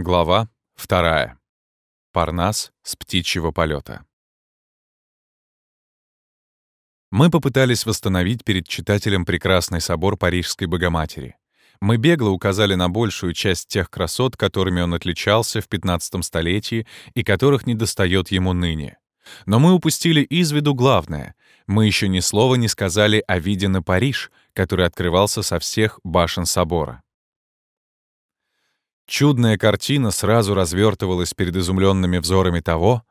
Глава 2. Парнас с птичьего полета. Мы попытались восстановить перед читателем прекрасный собор Парижской Богоматери. Мы бегло указали на большую часть тех красот, которыми он отличался в 15 столетии и которых недостает ему ныне. Но мы упустили из виду главное. Мы еще ни слова не сказали о виде на Париж, который открывался со всех башен собора. Чудная картина сразу развертывалась перед изумленными взорами того,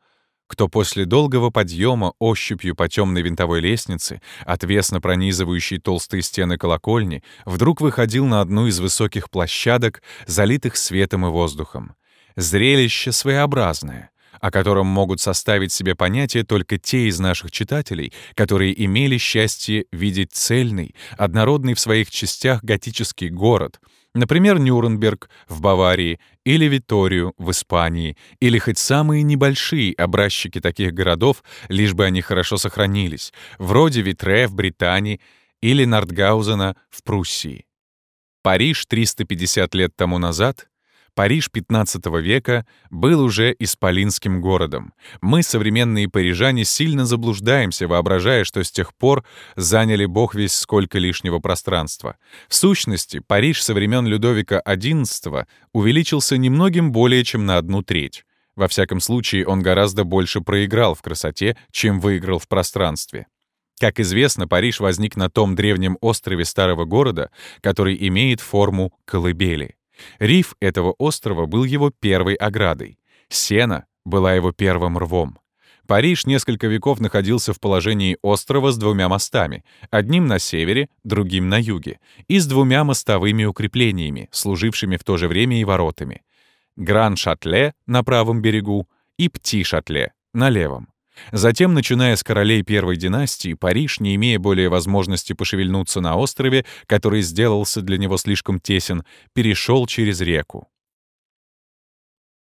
кто после долгого подъема ощупью по темной винтовой лестнице, отвесно пронизывающей толстые стены колокольни, вдруг выходил на одну из высоких площадок, залитых светом и воздухом. Зрелище своеобразное, о котором могут составить себе понятие только те из наших читателей, которые имели счастье видеть цельный, однородный в своих частях готический город — Например, Нюрнберг в Баварии или Виторию в Испании, или хоть самые небольшие образчики таких городов, лишь бы они хорошо сохранились, вроде Витре в Британии или Нортгаузена в Пруссии. Париж 350 лет тому назад Париж XV века был уже исполинским городом. Мы, современные парижане, сильно заблуждаемся, воображая, что с тех пор заняли бог весь сколько лишнего пространства. В сущности, Париж со времен Людовика XI увеличился немногим более чем на одну треть. Во всяком случае, он гораздо больше проиграл в красоте, чем выиграл в пространстве. Как известно, Париж возник на том древнем острове старого города, который имеет форму колыбели. Риф этого острова был его первой оградой. Сена была его первым рвом. Париж несколько веков находился в положении острова с двумя мостами, одним на севере, другим на юге, и с двумя мостовыми укреплениями, служившими в то же время и воротами. Гран-Шатле на правом берегу и Пти-Шатле на левом. Затем, начиная с королей первой династии, Париж, не имея более возможности пошевельнуться на острове, который сделался для него слишком тесен, перешел через реку.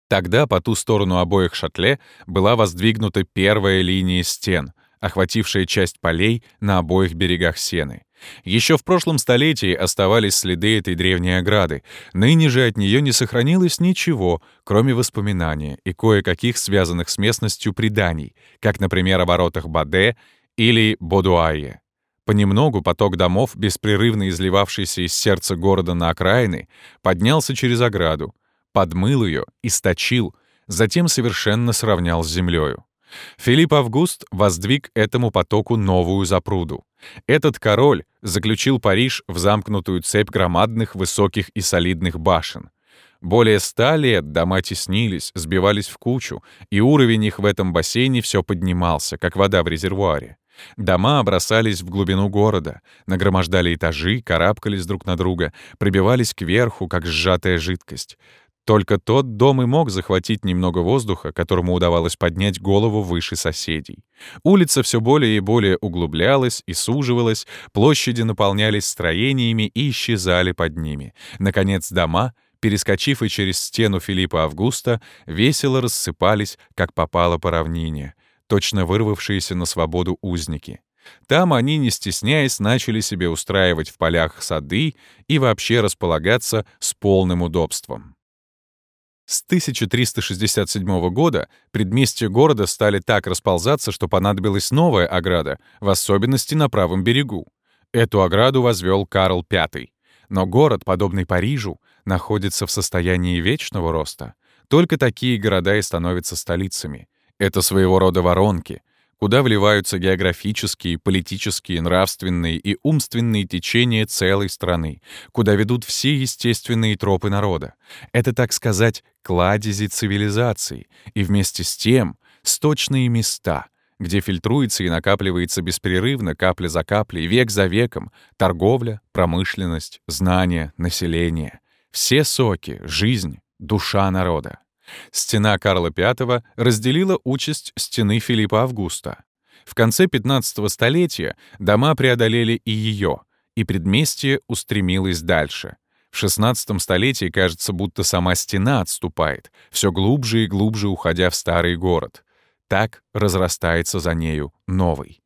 Тогда по ту сторону обоих шатле была воздвигнута первая линия стен, охватившая часть полей на обоих берегах Сены. Еще в прошлом столетии оставались следы этой древней ограды. Ныне же от нее не сохранилось ничего, кроме воспоминания и кое-каких связанных с местностью преданий, как, например, о воротах Баде или Бодуае. Понемногу поток домов, беспрерывно изливавшийся из сердца города на окраины, поднялся через ограду, подмыл ее, источил, затем совершенно сравнял с землею. Филипп Август воздвиг этому потоку новую запруду. Этот король заключил Париж в замкнутую цепь громадных, высоких и солидных башен. Более ста лет дома теснились, сбивались в кучу, и уровень их в этом бассейне все поднимался, как вода в резервуаре. Дома бросались в глубину города, нагромождали этажи, карабкались друг на друга, прибивались кверху, как сжатая жидкость. Только тот дом и мог захватить немного воздуха, которому удавалось поднять голову выше соседей. Улица все более и более углублялась и суживалась, площади наполнялись строениями и исчезали под ними. Наконец дома, перескочив и через стену Филиппа Августа, весело рассыпались, как попало по равнине, точно вырвавшиеся на свободу узники. Там они, не стесняясь, начали себе устраивать в полях сады и вообще располагаться с полным удобством. С 1367 года предместья города стали так расползаться, что понадобилась новая ограда, в особенности на правом берегу. Эту ограду возвел Карл V. Но город, подобный Парижу, находится в состоянии вечного роста. Только такие города и становятся столицами. Это своего рода воронки — куда вливаются географические, политические, нравственные и умственные течения целой страны, куда ведут все естественные тропы народа. Это, так сказать, кладези цивилизации, и вместе с тем сточные места, где фильтруется и накапливается беспрерывно, капля за каплей, век за веком, торговля, промышленность, знания, население. Все соки, жизнь, душа народа. Стена Карла V разделила участь стены Филиппа Августа. В конце 15 столетия дома преодолели и ее, и предместье устремилось дальше. В 16 столетии кажется, будто сама стена отступает, все глубже и глубже уходя в старый город. Так разрастается за нею новый.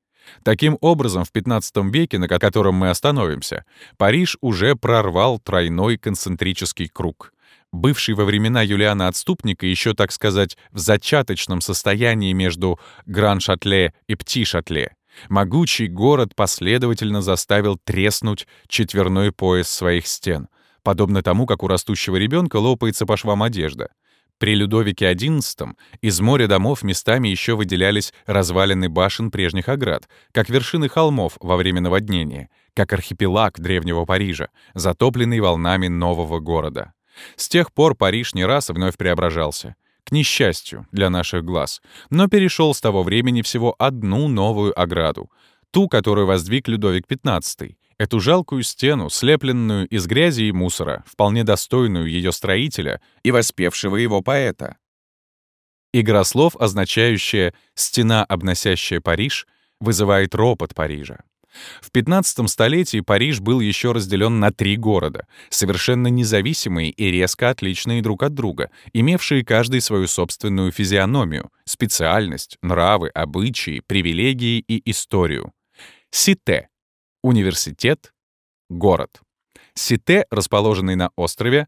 Таким образом, в 15 веке, на котором мы остановимся, Париж уже прорвал тройной концентрический круг — бывший во времена Юлиана Отступника еще, так сказать, в зачаточном состоянии между Гран-Шатле и Пти-Шатле, могучий город последовательно заставил треснуть четверной пояс своих стен, подобно тому, как у растущего ребенка лопается по швам одежда. При Людовике XI из моря домов местами еще выделялись развалины башен прежних оград, как вершины холмов во время наводнения, как архипелаг древнего Парижа, затопленный волнами нового города. С тех пор Париж не раз вновь преображался. К несчастью для наших глаз, но перешел с того времени всего одну новую ограду, ту, которую воздвиг Людовик XV, Эту жалкую стену, слепленную из грязи и мусора, вполне достойную ее строителя и воспевшего его поэта. Игра слов, означающая «стена, обносящая Париж», вызывает ропот Парижа. В 15 столетии Париж был еще разделен на три города, совершенно независимые и резко отличные друг от друга, имевшие каждый свою собственную физиономию, специальность, нравы, обычаи, привилегии и историю. Сите Университет, город. Сите, расположенный на острове,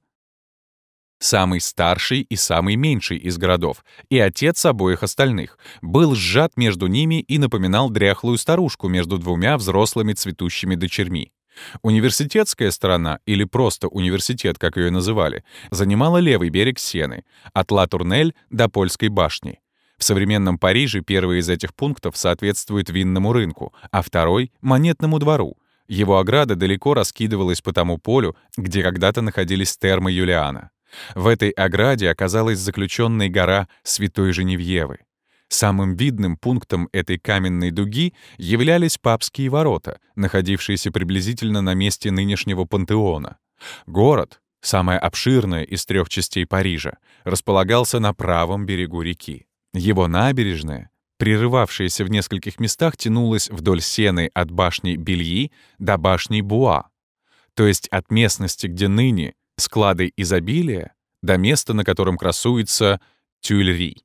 самый старший и самый меньший из городов, и отец обоих остальных, был сжат между ними и напоминал дряхлую старушку между двумя взрослыми цветущими дочерьми. Университетская сторона, или просто университет, как ее называли, занимала левый берег Сены, от Ла-Турнель до Польской башни. В современном Париже первый из этих пунктов соответствует винному рынку, а второй — монетному двору. Его ограда далеко раскидывалась по тому полю, где когда-то находились термы Юлиана. В этой ограде оказалась заключенная гора Святой Женевьевы. Самым видным пунктом этой каменной дуги являлись папские ворота, находившиеся приблизительно на месте нынешнего пантеона. Город, самая обширная из трех частей Парижа, располагался на правом берегу реки. Его набережная, прерывавшаяся в нескольких местах, тянулась вдоль сены от башни Бельи до башни Буа, то есть от местности, где ныне склады изобилия, до места, на котором красуется Тюльри.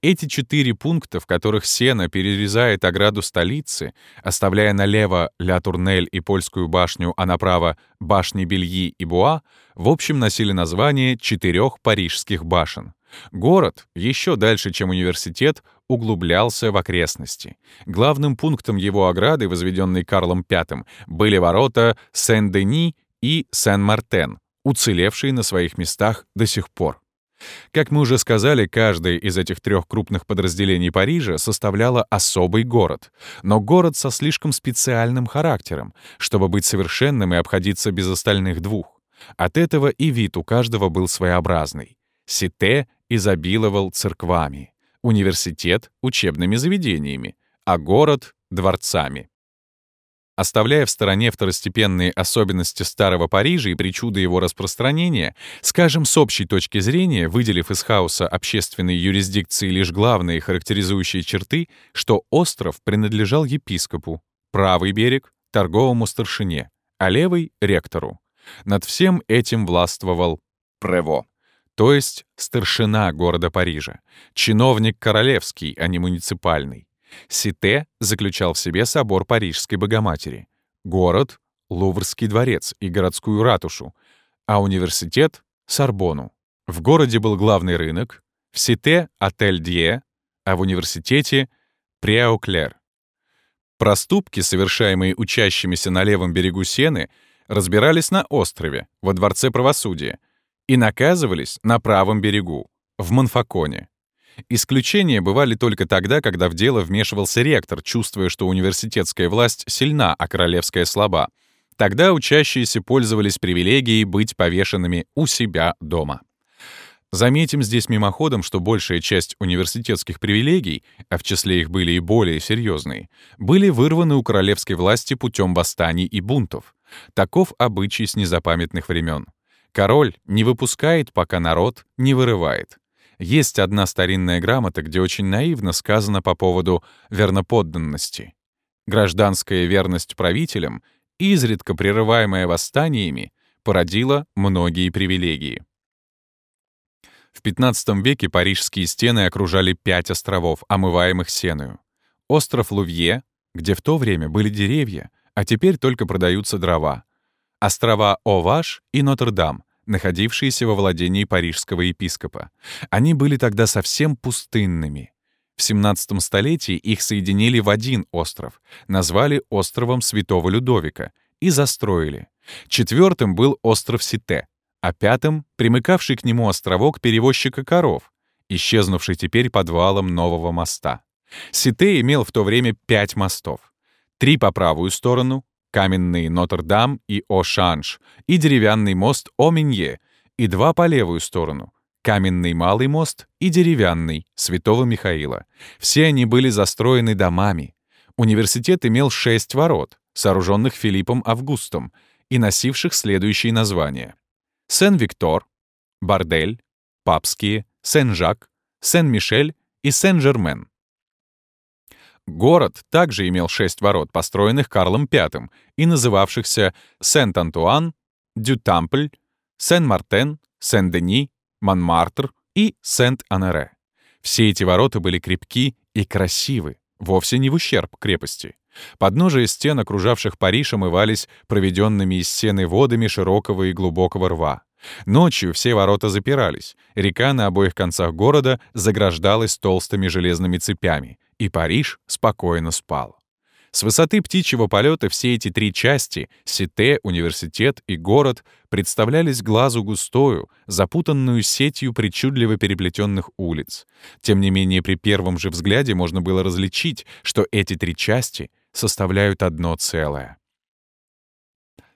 Эти четыре пункта, в которых Сена перерезает ограду столицы, оставляя налево Ля Турнель и Польскую башню, а направо башни Бельи и Буа, в общем носили название четырех парижских башен. Город, еще дальше, чем университет, углублялся в окрестности. Главным пунктом его ограды, возведенной Карлом V, были ворота Сен-Дени и Сен-Мартен, уцелевшие на своих местах до сих пор. Как мы уже сказали, каждое из этих трех крупных подразделений Парижа составляло особый город, но город со слишком специальным характером, чтобы быть совершенным и обходиться без остальных двух. От этого и вид у каждого был своеобразный. Сите изобиловал церквами, университет — учебными заведениями, а город — дворцами. Оставляя в стороне второстепенные особенности Старого Парижа и причуды его распространения, скажем, с общей точки зрения, выделив из хаоса общественной юрисдикции лишь главные характеризующие черты, что остров принадлежал епископу, правый берег — торговому старшине, а левый — ректору. Над всем этим властвовал Прево то есть старшина города Парижа, чиновник королевский, а не муниципальный. Сите заключал в себе собор Парижской Богоматери, город — Луврский дворец и городскую ратушу, а университет — Сорбону. В городе был главный рынок, в Сите — отель Дье, а в университете — Преауклер. Проступки, совершаемые учащимися на левом берегу Сены, разбирались на острове, во Дворце правосудия — и наказывались на правом берегу, в Монфаконе. Исключения бывали только тогда, когда в дело вмешивался ректор, чувствуя, что университетская власть сильна, а королевская слаба. Тогда учащиеся пользовались привилегией быть повешенными у себя дома. Заметим здесь мимоходом, что большая часть университетских привилегий, а в числе их были и более серьезные, были вырваны у королевской власти путем восстаний и бунтов. Таков обычай с незапамятных времен. Король не выпускает, пока народ не вырывает. Есть одна старинная грамота, где очень наивно сказано по поводу верноподданности. Гражданская верность правителям, изредка прерываемая восстаниями, породила многие привилегии. В XV веке парижские стены окружали пять островов, омываемых сеною. Остров Лувье, где в то время были деревья, а теперь только продаются дрова — острова Оваш и Нотр-Дам, находившиеся во владении парижского епископа. Они были тогда совсем пустынными. В 17 столетии их соединили в один остров, назвали островом Святого Людовика и застроили. Четвертым был остров Сите, а пятым — примыкавший к нему островок перевозчика коров, исчезнувший теперь подвалом нового моста. Сите имел в то время пять мостов. Три по правую сторону, каменный Нотр-Дам и О-Шанж, и деревянный мост О-Минье, и два по левую сторону, каменный Малый мост и деревянный Святого Михаила. Все они были застроены домами. Университет имел шесть ворот, сооруженных Филиппом Августом, и носивших следующие названия. Сен-Виктор, Бордель, Папские, Сен-Жак, Сен-Мишель и Сен-Жермен. Город также имел шесть ворот, построенных Карлом V и называвшихся Сент-Антуан, Дю-Тампль, Сен-Мартен, Сен-Дени, Монмартр и Сент-Анаре. Все эти ворота были крепки и красивы, вовсе не в ущерб крепости. Подножия стен, окружавших Париж, омывались проведенными из сены водами широкого и глубокого рва. Ночью все ворота запирались, река на обоих концах города заграждалась толстыми железными цепями, и Париж спокойно спал. С высоты птичьего полета все эти три части — Сите, университет и город — представлялись глазу густою, запутанную сетью причудливо переплетенных улиц. Тем не менее, при первом же взгляде можно было различить, что эти три части составляют одно целое.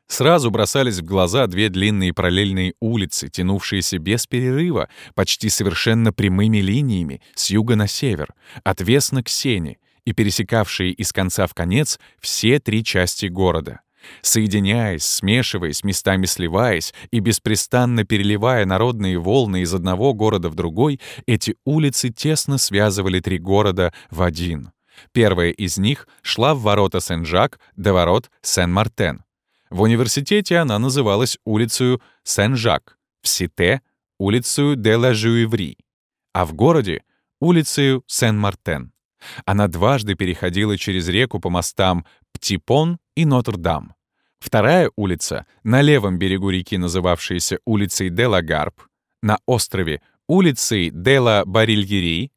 Сразу бросались в глаза две длинные параллельные улицы, тянувшиеся без перерыва, почти совершенно прямыми линиями, с юга на север, от Весна к Сене, и пересекавшие из конца в конец все три части города. Соединяясь, смешиваясь, местами сливаясь и беспрестанно переливая народные волны из одного города в другой, эти улицы тесно связывали три города в один. Первая из них шла в ворота Сен-Жак до ворот Сен-Мартен. В университете она называлась улицей Сен-Жак, в Сите — улицей де ла Жуеври, а в городе — улицей Сен-Мартен. Она дважды переходила через реку по мостам Птипон и Нотр-Дам. Вторая улица, на левом берегу реки, называвшаяся улицей де ла Гарп, на острове — улицей де ла Барильери,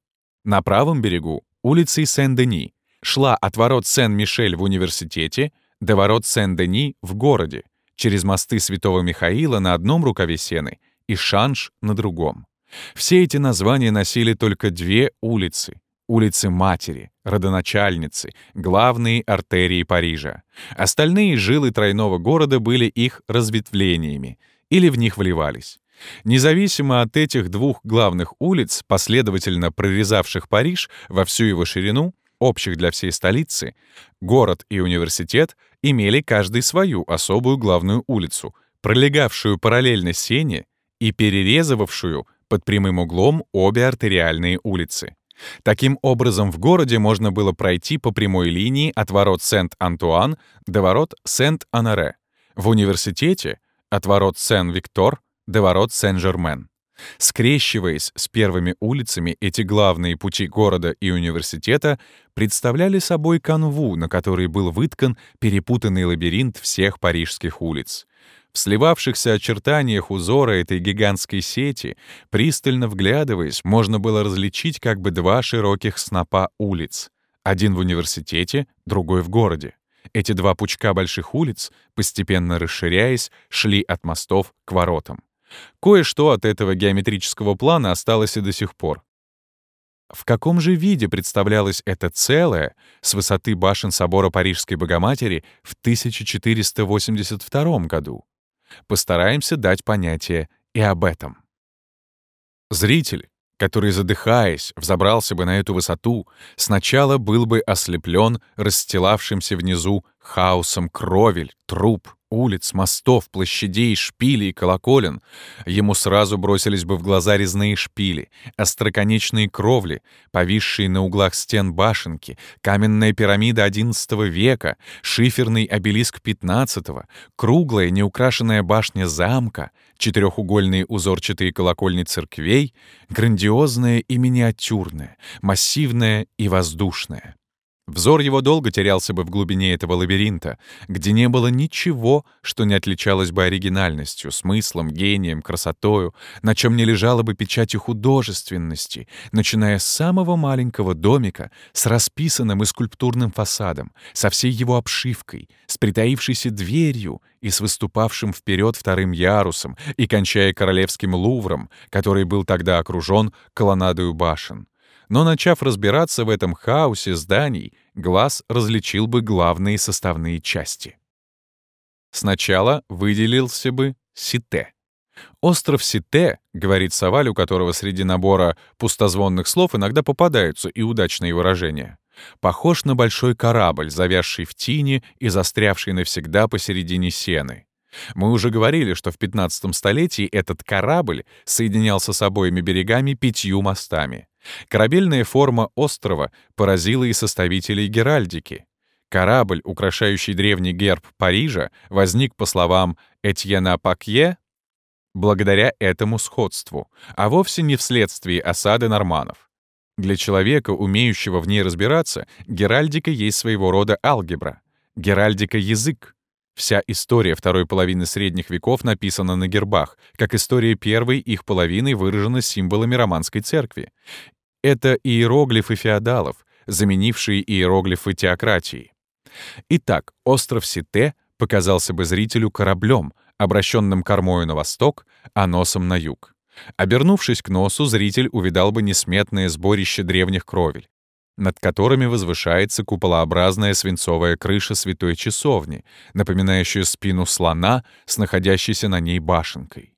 на правом берегу — улицей Сен-Дени, шла от ворот Сен-Мишель в университете до ворот Сен-Дени в городе, через мосты Святого Михаила на одном рукаве Сены и Шанш на другом. Все эти названия носили только две улицы — улицы Матери, родоначальницы, главные артерии Парижа. Остальные жилы тройного города были их разветвлениями или в них вливались. Независимо от этих двух главных улиц, последовательно прорезавших Париж во всю его ширину, общих для всей столицы, город и университет имели каждый свою особую главную улицу, пролегавшую параллельно Сене и перерезывавшую под прямым углом обе артериальные улицы. Таким образом, в городе можно было пройти по прямой линии от ворот Сент-Антуан до ворот Сент-Анаре, в университете — от ворот Сен-Виктор до ворот Сен-Жермен. Скрещиваясь с первыми улицами, эти главные пути города и университета представляли собой канву, на которой был выткан перепутанный лабиринт всех парижских улиц. В сливавшихся очертаниях узора этой гигантской сети, пристально вглядываясь, можно было различить как бы два широких снопа улиц. Один в университете, другой в городе. Эти два пучка больших улиц, постепенно расширяясь, шли от мостов к воротам. Кое-что от этого геометрического плана осталось и до сих пор. В каком же виде представлялось это целое с высоты башен собора Парижской Богоматери в 1482 году? Постараемся дать понятие и об этом. Зритель, который, задыхаясь, взобрался бы на эту высоту, сначала был бы ослеплен расстилавшимся внизу хаосом кровель, труп, улиц, мостов, площадей, шпилей, колоколен, ему сразу бросились бы в глаза резные шпили, остроконечные кровли, повисшие на углах стен башенки, каменная пирамида XI века, шиферный обелиск XV, круглая неукрашенная башня замка, четырехугольные узорчатые колокольни церквей, грандиозная и миниатюрная, массивная и воздушная. Взор его долго терялся бы в глубине этого лабиринта, где не было ничего, что не отличалось бы оригинальностью, смыслом, гением, красотою, на чем не лежала бы печатью художественности, начиная с самого маленького домика с расписанным и скульптурным фасадом, со всей его обшивкой, с притаившейся дверью и с выступавшим вперед вторым ярусом, и кончая королевским лувром, который был тогда окружен колоннадою башен но, начав разбираться в этом хаосе зданий, глаз различил бы главные составные части. Сначала выделился бы Сите. Остров Сите, говорит Саваль, у которого среди набора пустозвонных слов иногда попадаются и удачные выражения, похож на большой корабль, завязший в тине и застрявший навсегда посередине сены. Мы уже говорили, что в 15 столетии этот корабль соединялся с обоими берегами пятью мостами. Корабельная форма острова поразила и составителей геральдики. Корабль, украшающий древний герб Парижа, возник, по словам Этьена Пакье, благодаря этому сходству, а вовсе не вследствие осады норманов. Для человека, умеющего в ней разбираться, геральдика есть своего рода алгебра. Геральдика — язык. Вся история второй половины средних веков написана на гербах, как история первой их половины выражена символами романской церкви. Это иероглифы феодалов, заменившие иероглифы теократии. Итак, остров Сите показался бы зрителю кораблем, обращенным кормою на восток, а носом на юг. Обернувшись к носу, зритель увидал бы несметное сборище древних кровель, над которыми возвышается куполообразная свинцовая крыша святой часовни, напоминающая спину слона с находящейся на ней башенкой.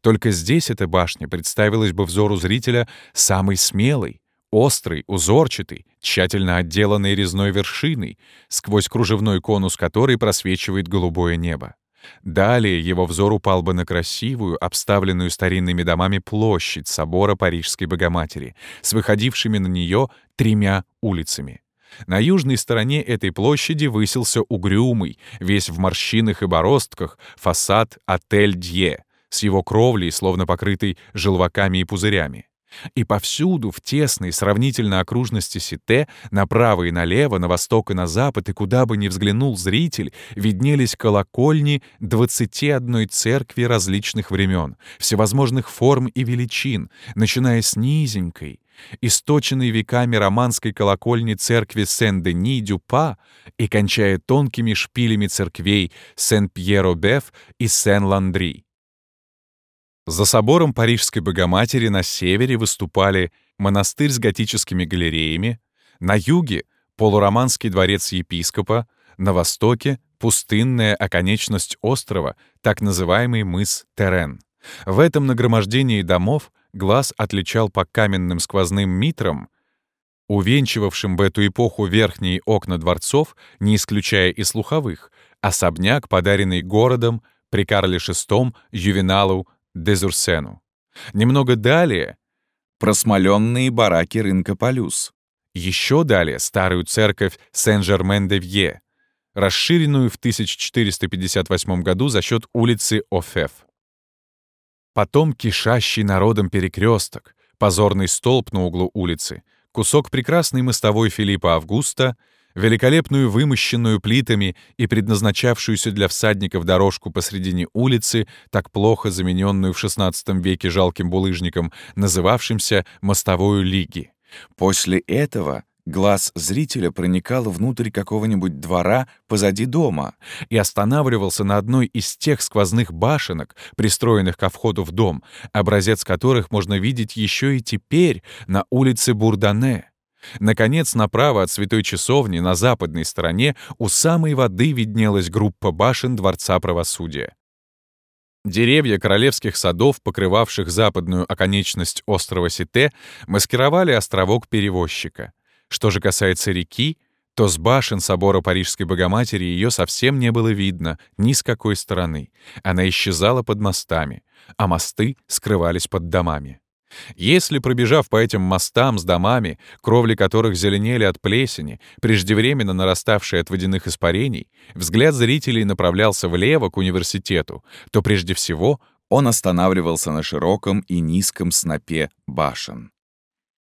Только здесь эта башня представилась бы взору зрителя самой смелой, острой, узорчатой, тщательно отделанной резной вершиной, сквозь кружевной конус которой просвечивает голубое небо. Далее его взор упал бы на красивую, обставленную старинными домами площадь собора Парижской Богоматери с выходившими на нее тремя улицами. На южной стороне этой площади высился угрюмый, весь в морщинах и бороздках, фасад «Отель Дье», с его кровлей, словно покрытой желваками и пузырями. И повсюду, в тесной, сравнительно окружности Сите, направо и налево, на восток и на запад, и куда бы ни взглянул зритель, виднелись колокольни 21 церкви различных времен, всевозможных форм и величин, начиная с низенькой, источенной веками романской колокольни церкви Сен-Дени-Дюпа и кончая тонкими шпилями церквей Сен-Пьеро-Беф и Сен-Ландри. За собором Парижской Богоматери на севере выступали монастырь с готическими галереями, на юге — полуроманский дворец епископа, на востоке — пустынная оконечность острова, так называемый мыс Терен. В этом нагромождении домов глаз отличал по каменным сквозным митрам, увенчивавшим в эту эпоху верхние окна дворцов, не исключая и слуховых, особняк, подаренный городом при Карле VI Ювеналу Дезурсену. Немного далее — просмоленные бараки рынка Полюс. Еще далее — старую церковь Сен-Жермен-де-Вье, расширенную в 1458 году за счет улицы Офеф. Потом кишащий народом перекресток, позорный столб на углу улицы, кусок прекрасной мостовой Филиппа Августа — великолепную вымощенную плитами и предназначавшуюся для всадников дорожку посредине улицы, так плохо замененную в XVI веке жалким булыжником, называвшимся «мостовою лиги». После этого глаз зрителя проникал внутрь какого-нибудь двора позади дома и останавливался на одной из тех сквозных башенок, пристроенных ко входу в дом, образец которых можно видеть еще и теперь на улице Бурдане. Наконец, направо от Святой Часовни на западной стороне у самой воды виднелась группа башен Дворца Правосудия. Деревья королевских садов, покрывавших западную оконечность острова Сите, маскировали островок перевозчика. Что же касается реки, то с башен собора Парижской Богоматери ее совсем не было видно ни с какой стороны. Она исчезала под мостами, а мосты скрывались под домами. Если, пробежав по этим мостам с домами, кровли которых зеленели от плесени, преждевременно нараставшей от водяных испарений, взгляд зрителей направлялся влево к университету, то прежде всего он останавливался на широком и низком снопе башен.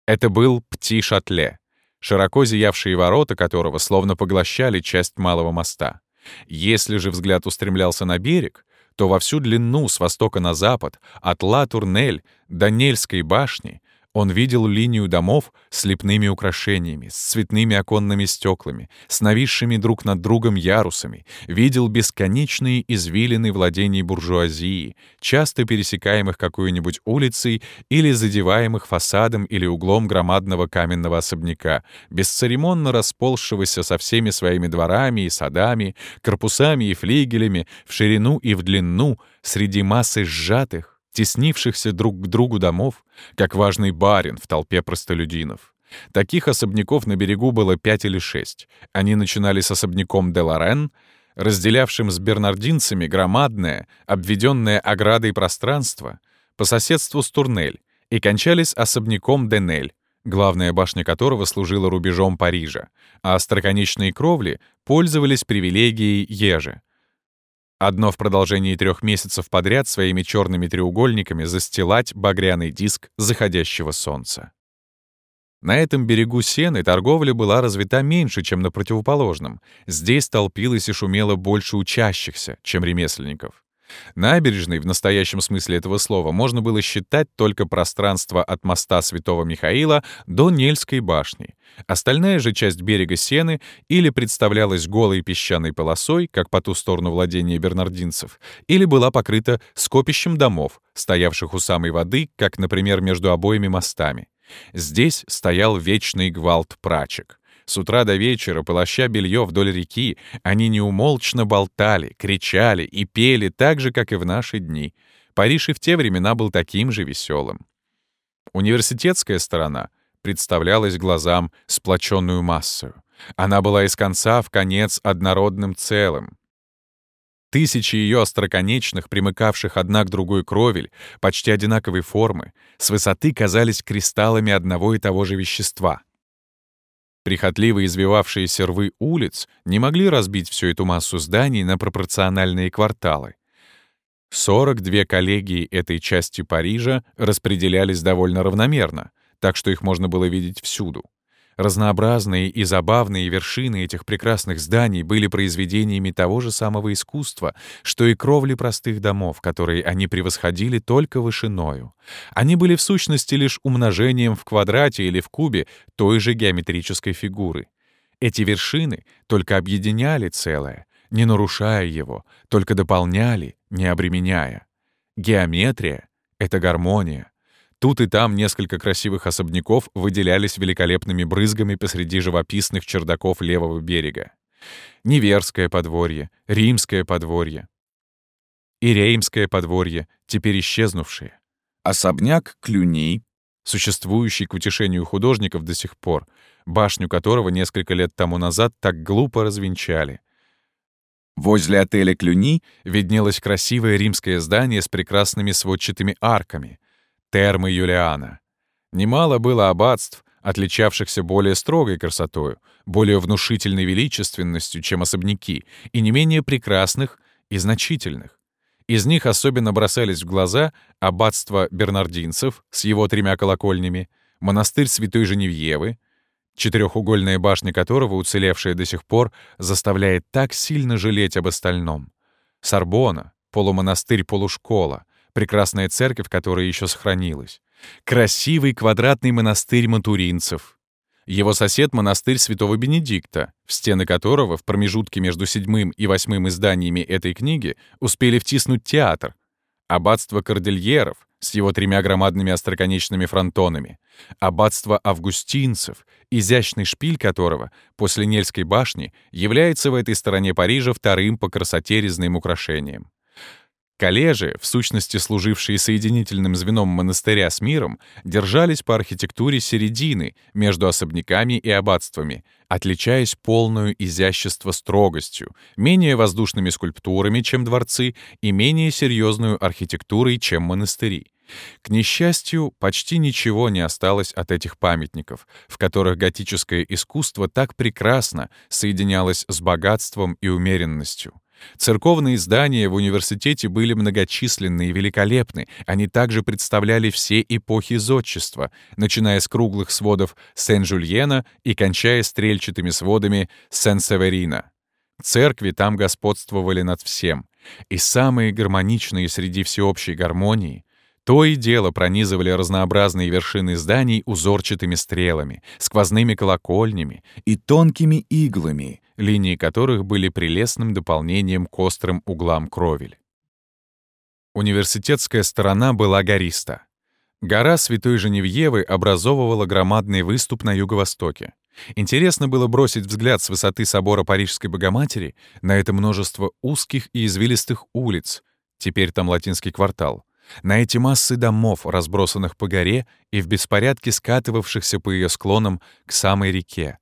Это был Пти-Шатле, широко зиявшие ворота которого словно поглощали часть малого моста. Если же взгляд устремлялся на берег, то во всю длину с востока на запад, от Ла-Турнель до Нельской башни, он видел линию домов с лепными украшениями, с цветными оконными стеклами, с нависшими друг над другом ярусами, видел бесконечные извилины владений буржуазии, часто пересекаемых какой-нибудь улицей или задеваемых фасадом или углом громадного каменного особняка, бесцеремонно расползшегося со всеми своими дворами и садами, корпусами и флигелями, в ширину и в длину, среди массы сжатых, теснившихся друг к другу домов, как важный барин в толпе простолюдинов. Таких особняков на берегу было пять или шесть. Они начинали с особняком де Лорен, разделявшим с бернардинцами громадное, обведенное оградой пространство, по соседству с Турнель, и кончались особняком Денель, главная башня которого служила рубежом Парижа, а остроконечные кровли пользовались привилегией Ежи — Одно в продолжении трех месяцев подряд своими черными треугольниками застилать багряный диск заходящего солнца. На этом берегу Сены торговля была развита меньше, чем на противоположном. Здесь толпилось и шумело больше учащихся, чем ремесленников. Набережной, в настоящем смысле этого слова, можно было считать только пространство от моста Святого Михаила до Нельской башни. Остальная же часть берега Сены или представлялась голой песчаной полосой, как по ту сторону владения бернардинцев, или была покрыта скопищем домов, стоявших у самой воды, как, например, между обоими мостами. Здесь стоял вечный гвалт прачек. С утра до вечера, полоща белье вдоль реки, они неумолчно болтали, кричали и пели так же, как и в наши дни. Париж и в те времена был таким же веселым. Университетская сторона представлялась глазам сплоченную массою. Она была из конца в конец однородным целым. Тысячи ее остроконечных, примыкавших одна к другой кровель, почти одинаковой формы, с высоты казались кристаллами одного и того же вещества — Прихотливо извивавшиеся рвы улиц не могли разбить всю эту массу зданий на пропорциональные кварталы. 42 коллегии этой части Парижа распределялись довольно равномерно, так что их можно было видеть всюду. Разнообразные и забавные вершины этих прекрасных зданий были произведениями того же самого искусства, что и кровли простых домов, которые они превосходили только вышиною. Они были в сущности лишь умножением в квадрате или в кубе той же геометрической фигуры. Эти вершины только объединяли целое, не нарушая его, только дополняли, не обременяя. Геометрия — это гармония, Тут и там несколько красивых особняков выделялись великолепными брызгами посреди живописных чердаков левого берега. Неверское подворье, Римское подворье и Реймское подворье, теперь исчезнувшие. Особняк Клюни, существующий к утешению художников до сих пор, башню которого несколько лет тому назад так глупо развенчали. Возле отеля Клюни виднелось красивое римское здание с прекрасными сводчатыми арками, термы Юлиана. Немало было аббатств, отличавшихся более строгой красотою, более внушительной величественностью, чем особняки, и не менее прекрасных и значительных. Из них особенно бросались в глаза аббатство бернардинцев с его тремя колокольнями, монастырь Святой Женевьевы, четырехугольная башня которого, уцелевшая до сих пор, заставляет так сильно жалеть об остальном. Сорбона, полумонастырь-полушкола, прекрасная церковь, которая еще сохранилась. Красивый квадратный монастырь матуринцев. Его сосед — монастырь святого Бенедикта, в стены которого в промежутке между седьмым и восьмым изданиями этой книги успели втиснуть театр. Аббатство Кордильеров с его тремя громадными остроконечными фронтонами. Аббатство Августинцев, изящный шпиль которого после Нельской башни является в этой стороне Парижа вторым по красоте резным украшением. Коллежи, в сущности служившие соединительным звеном монастыря с миром, держались по архитектуре середины между особняками и аббатствами, отличаясь полную изящество строгостью, менее воздушными скульптурами, чем дворцы, и менее серьезную архитектурой, чем монастыри. К несчастью, почти ничего не осталось от этих памятников, в которых готическое искусство так прекрасно соединялось с богатством и умеренностью. Церковные здания в университете были многочисленны и великолепны. Они также представляли все эпохи зодчества, начиная с круглых сводов Сен-Жульена и кончая стрельчатыми сводами Сен-Северина. Церкви там господствовали над всем. И самые гармоничные среди всеобщей гармонии то и дело пронизывали разнообразные вершины зданий узорчатыми стрелами, сквозными колокольнями и тонкими иглами, линии которых были прелестным дополнением к острым углам кровель. Университетская сторона была гориста. Гора Святой Женевьевы образовывала громадный выступ на юго-востоке. Интересно было бросить взгляд с высоты собора Парижской Богоматери на это множество узких и извилистых улиц, теперь там латинский квартал, на эти массы домов, разбросанных по горе и в беспорядке скатывавшихся по ее склонам к самой реке.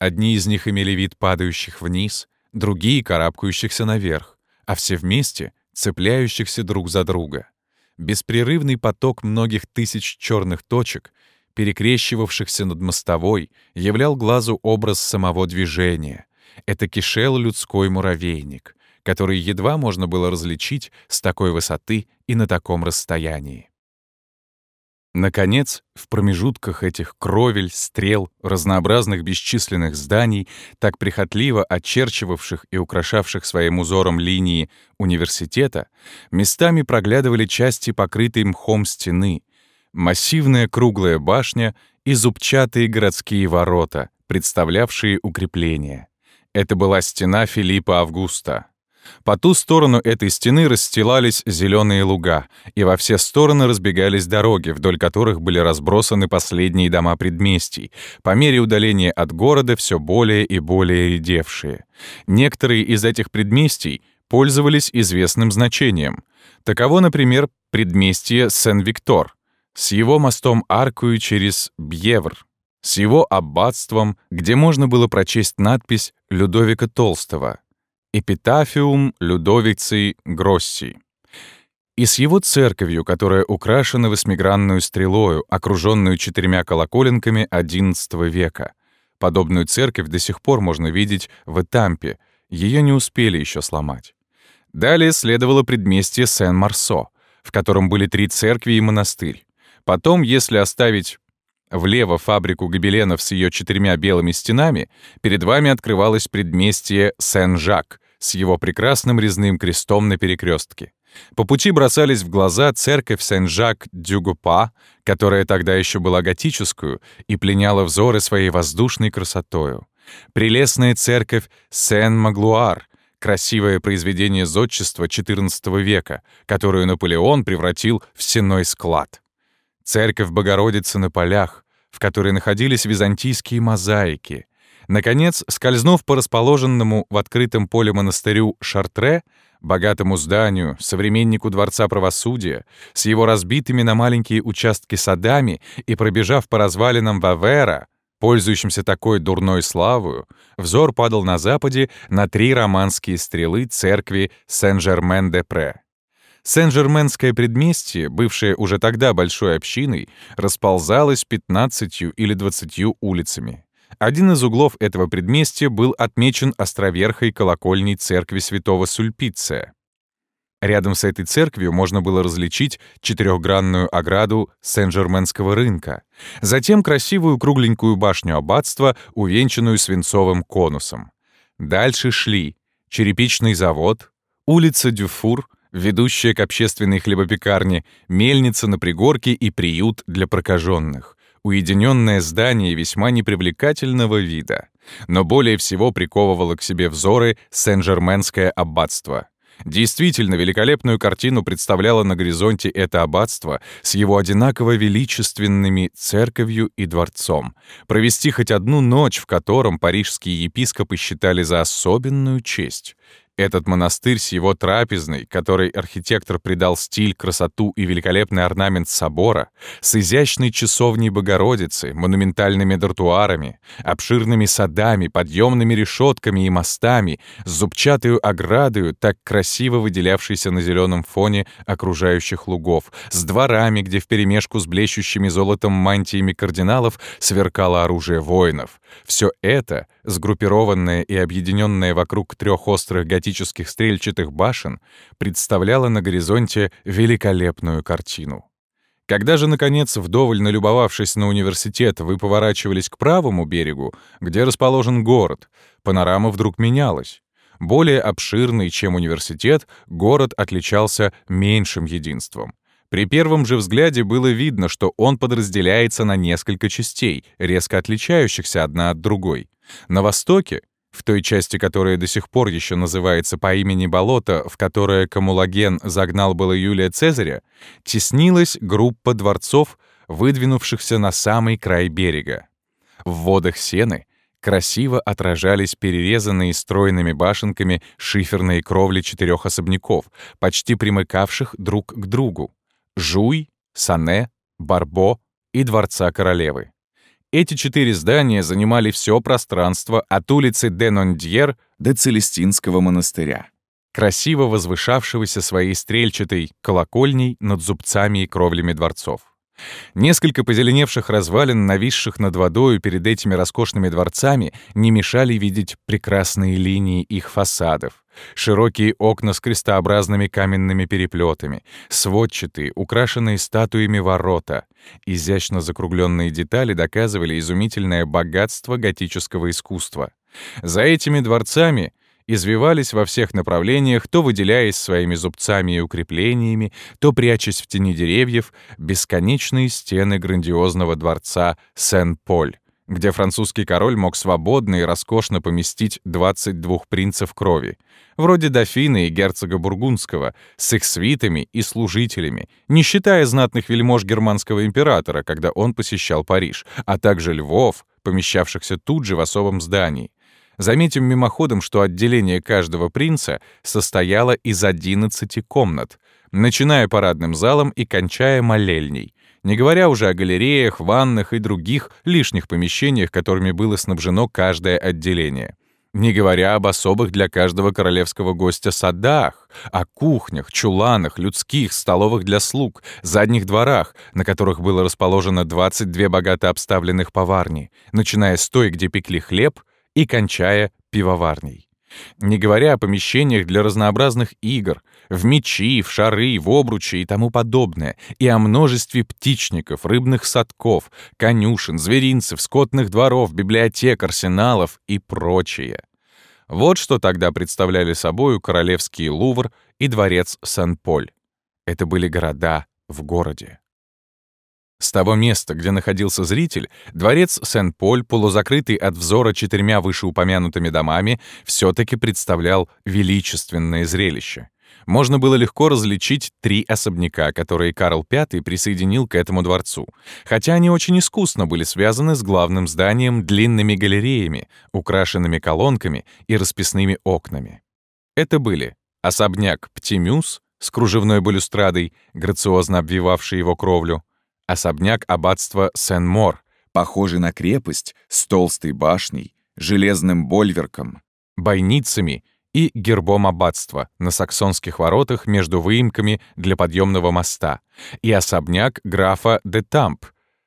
Одни из них имели вид падающих вниз, другие — карабкающихся наверх, а все вместе — цепляющихся друг за друга. Беспрерывный поток многих тысяч черных точек, перекрещивавшихся над мостовой, являл глазу образ самого движения. Это кишел людской муравейник, который едва можно было различить с такой высоты и на таком расстоянии. Наконец, в промежутках этих кровель, стрел, разнообразных бесчисленных зданий, так прихотливо очерчивавших и украшавших своим узором линии университета, местами проглядывали части покрытой мхом стены, массивная круглая башня и зубчатые городские ворота, представлявшие укрепления. Это была стена Филиппа Августа, по ту сторону этой стены расстилались зеленые луга, и во все стороны разбегались дороги, вдоль которых были разбросаны последние дома предместий, по мере удаления от города все более и более редевшие. Некоторые из этих предместий пользовались известным значением. Таково, например, предместье Сен-Виктор с его мостом аркую через Бьевр, с его аббатством, где можно было прочесть надпись Людовика Толстого Эпитафиум Людовицей Гросси. И с его церковью, которая украшена восьмигранную стрелою, окруженную четырьмя колоколенками XI века. Подобную церковь до сих пор можно видеть в Этампе, ее не успели еще сломать. Далее следовало предместье Сен-Марсо, в котором были три церкви и монастырь. Потом, если оставить влево фабрику гобеленов с ее четырьмя белыми стенами, перед вами открывалось предместье Сен-Жак, с его прекрасным резным крестом на перекрестке. По пути бросались в глаза церковь Сен-Жак-Дюгупа, которая тогда еще была готическую и пленяла взоры своей воздушной красотою. Прелестная церковь Сен-Маглуар, красивое произведение зодчества XIV века, которую Наполеон превратил в сенной склад. Церковь Богородицы на полях, в которой находились византийские мозаики, Наконец, скользнув по расположенному в открытом поле монастырю Шартре, богатому зданию, современнику Дворца правосудия, с его разбитыми на маленькие участки садами и пробежав по развалинам Вавера, пользующимся такой дурной славою, взор падал на западе на три романские стрелы церкви Сен-Жермен-де-Пре. Сен-Жерменское предместье, бывшее уже тогда большой общиной, расползалось пятнадцатью или двадцатью улицами. Один из углов этого предместья был отмечен островерхой колокольней церкви святого Сульпиция. Рядом с этой церковью можно было различить четырехгранную ограду Сен-Жерменского рынка, затем красивую кругленькую башню аббатства, увенчанную свинцовым конусом. Дальше шли черепичный завод, улица Дюфур, ведущая к общественной хлебопекарне, мельница на пригорке и приют для прокаженных, уединенное здание весьма непривлекательного вида, но более всего приковывало к себе взоры Сен-Жерменское аббатство. Действительно, великолепную картину представляло на горизонте это аббатство с его одинаково величественными церковью и дворцом. Провести хоть одну ночь, в котором парижские епископы считали за особенную честь. Этот монастырь с его трапезной, которой архитектор придал стиль, красоту и великолепный орнамент собора, с изящной часовней Богородицы, монументальными дартуарами, обширными садами, подъемными решетками и мостами, с зубчатую оградою, так красиво выделявшейся на зеленом фоне окружающих лугов, с дворами, где вперемешку с блещущими золотом мантиями кардиналов сверкало оружие воинов. Все это, сгруппированное и объединенное вокруг трех острых готических готических стрельчатых башен представляла на горизонте великолепную картину. Когда же, наконец, вдоволь налюбовавшись на университет, вы поворачивались к правому берегу, где расположен город, панорама вдруг менялась. Более обширный, чем университет, город отличался меньшим единством. При первом же взгляде было видно, что он подразделяется на несколько частей, резко отличающихся одна от другой. На востоке, в той части, которая до сих пор еще называется по имени болото, в которое Камулаген загнал было Юлия Цезаря, теснилась группа дворцов, выдвинувшихся на самый край берега. В водах Сены красиво отражались перерезанные стройными башенками шиферные кровли четырех особняков, почти примыкавших друг к другу. Жуй, Сане, Барбо и Дворца Королевы. Эти четыре здания занимали все пространство от улицы Денондьер до Целестинского монастыря, красиво возвышавшегося своей стрельчатой колокольней над зубцами и кровлями дворцов. Несколько позеленевших развалин, нависших над водою перед этими роскошными дворцами, не мешали видеть прекрасные линии их фасадов. Широкие окна с крестообразными каменными переплетами, сводчатые, украшенные статуями ворота. Изящно закругленные детали доказывали изумительное богатство готического искусства. За этими дворцами извивались во всех направлениях, то выделяясь своими зубцами и укреплениями, то прячась в тени деревьев, бесконечные стены грандиозного дворца Сен-Поль, где французский король мог свободно и роскошно поместить 22 принцев крови, вроде дофина и герцога Бургундского, с их свитами и служителями, не считая знатных вельмож германского императора, когда он посещал Париж, а также львов, помещавшихся тут же в особом здании, Заметим мимоходом, что отделение каждого принца состояло из 11 комнат, начиная парадным залом и кончая молельней, не говоря уже о галереях, ваннах и других лишних помещениях, которыми было снабжено каждое отделение. Не говоря об особых для каждого королевского гостя садах, о кухнях, чуланах, людских, столовых для слуг, задних дворах, на которых было расположено 22 богато обставленных поварни, начиная с той, где пекли хлеб, и кончая пивоварней. Не говоря о помещениях для разнообразных игр, в мечи, в шары, в обручи и тому подобное, и о множестве птичников, рыбных садков, конюшен, зверинцев, скотных дворов, библиотек, арсеналов и прочее. Вот что тогда представляли собою королевский Лувр и дворец Сен-Поль. Это были города в городе. С того места, где находился зритель, дворец Сен-Поль, полузакрытый от взора четырьмя вышеупомянутыми домами, все-таки представлял величественное зрелище. Можно было легко различить три особняка, которые Карл V присоединил к этому дворцу, хотя они очень искусно были связаны с главным зданием длинными галереями, украшенными колонками и расписными окнами. Это были особняк Птимюс с кружевной балюстрадой, грациозно обвивавший его кровлю, особняк аббатства Сен-Мор, похожий на крепость с толстой башней, железным больверком, бойницами и гербом аббатства на саксонских воротах между выемками для подъемного моста, и особняк графа де Тамп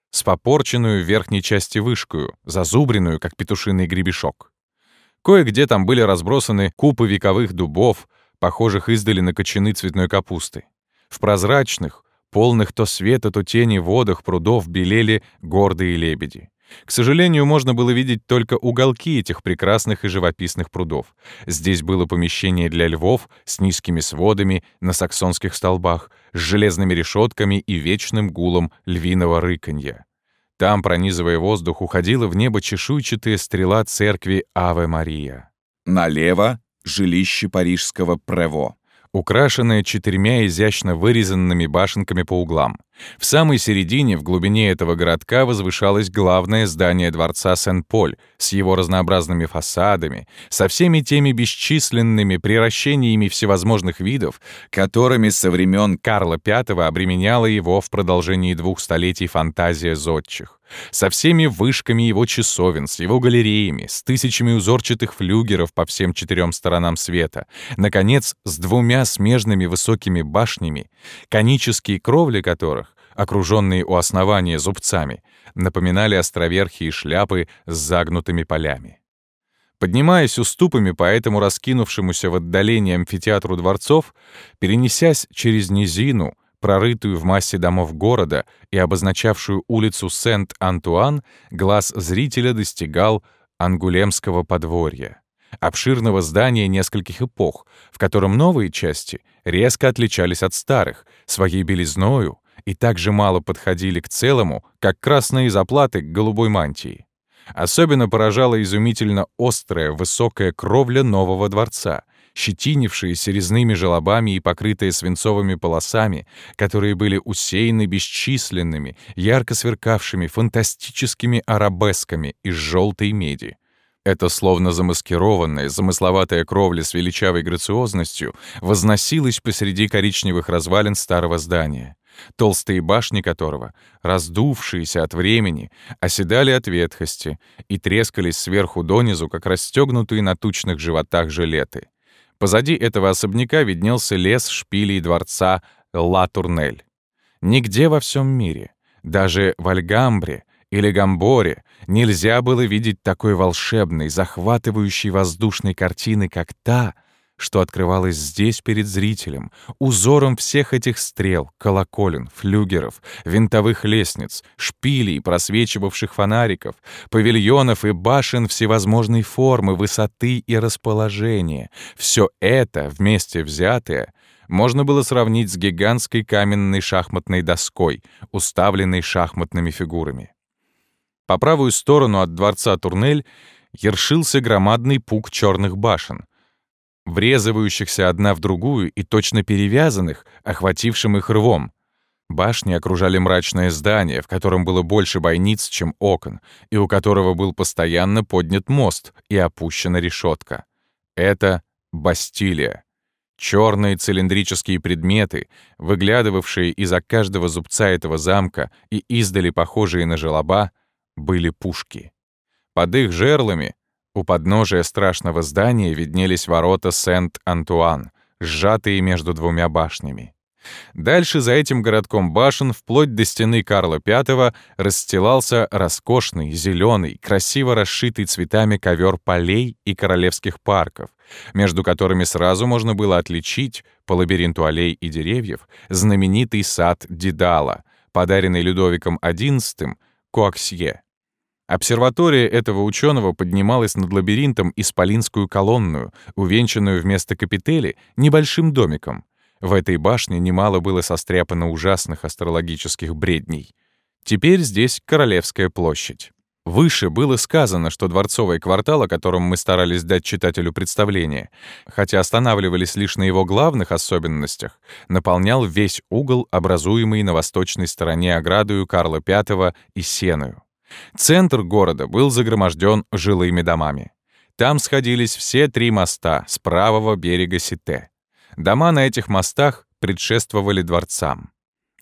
с попорченную в верхней части вышкою, зазубренную, как петушиный гребешок. Кое-где там были разбросаны купы вековых дубов, похожих издали на кочаны цветной капусты. В прозрачных, полных то света, то тени водах прудов белели гордые лебеди. К сожалению, можно было видеть только уголки этих прекрасных и живописных прудов. Здесь было помещение для львов с низкими сводами на саксонских столбах, с железными решетками и вечным гулом львиного рыканья. Там, пронизывая воздух, уходила в небо чешуйчатая стрела церкви Аве Мария. Налево — жилище парижского Прево украшенная четырьмя изящно вырезанными башенками по углам. В самой середине, в глубине этого городка, возвышалось главное здание дворца Сен-Поль с его разнообразными фасадами, со всеми теми бесчисленными приращениями всевозможных видов, которыми со времен Карла V обременяла его в продолжении двух столетий фантазия зодчих со всеми вышками его часовен, с его галереями, с тысячами узорчатых флюгеров по всем четырем сторонам света, наконец, с двумя смежными высокими башнями, конические кровли которых, окруженные у основания зубцами, напоминали островерхие шляпы с загнутыми полями. Поднимаясь уступами по этому раскинувшемуся в отдалении амфитеатру дворцов, перенесясь через низину, прорытую в массе домов города и обозначавшую улицу Сент-Антуан, глаз зрителя достигал Ангулемского подворья, обширного здания нескольких эпох, в котором новые части резко отличались от старых, своей белизною и так же мало подходили к целому, как красные заплаты к голубой мантии. Особенно поражала изумительно острая, высокая кровля нового дворца, щетинившаяся резными желобами и покрытая свинцовыми полосами, которые были усеяны бесчисленными, ярко сверкавшими фантастическими арабесками из желтой меди. Это словно замаскированная, замысловатая кровля с величавой грациозностью возносилась посреди коричневых развалин старого здания толстые башни которого, раздувшиеся от времени, оседали от ветхости и трескались сверху донизу, как расстегнутые на тучных животах жилеты. Позади этого особняка виднелся лес шпилей дворца Ла-Турнель. Нигде во всем мире, даже в Альгамбре или Гамборе, нельзя было видеть такой волшебной, захватывающей воздушной картины, как та, что открывалось здесь перед зрителем, узором всех этих стрел, колоколен, флюгеров, винтовых лестниц, шпилей, просвечивавших фонариков, павильонов и башен всевозможной формы, высоты и расположения. Все это, вместе взятое, можно было сравнить с гигантской каменной шахматной доской, уставленной шахматными фигурами. По правую сторону от дворца Турнель ершился громадный пук черных башен, врезывающихся одна в другую и точно перевязанных, охватившим их рвом. Башни окружали мрачное здание, в котором было больше бойниц, чем окон, и у которого был постоянно поднят мост и опущена решетка. Это Бастилия. Черные цилиндрические предметы, выглядывавшие из-за каждого зубца этого замка и издали похожие на желоба, были пушки. Под их жерлами у подножия страшного здания виднелись ворота Сент-Антуан, сжатые между двумя башнями. Дальше за этим городком башен, вплоть до стены Карла V, расстилался роскошный, зеленый, красиво расшитый цветами ковер полей и королевских парков, между которыми сразу можно было отличить, по лабиринту аллей и деревьев, знаменитый сад Дидала, подаренный Людовиком XI Куаксье. Обсерватория этого ученого поднималась над лабиринтом Исполинскую колонную, увенчанную вместо капители небольшим домиком. В этой башне немало было состряпано ужасных астрологических бредней. Теперь здесь Королевская площадь. Выше было сказано, что дворцовый квартал, о котором мы старались дать читателю представление, хотя останавливались лишь на его главных особенностях, наполнял весь угол, образуемый на восточной стороне оградою Карла V и Сеную. Центр города был загроможден жилыми домами. Там сходились все три моста с правого берега Сите. Дома на этих мостах предшествовали дворцам.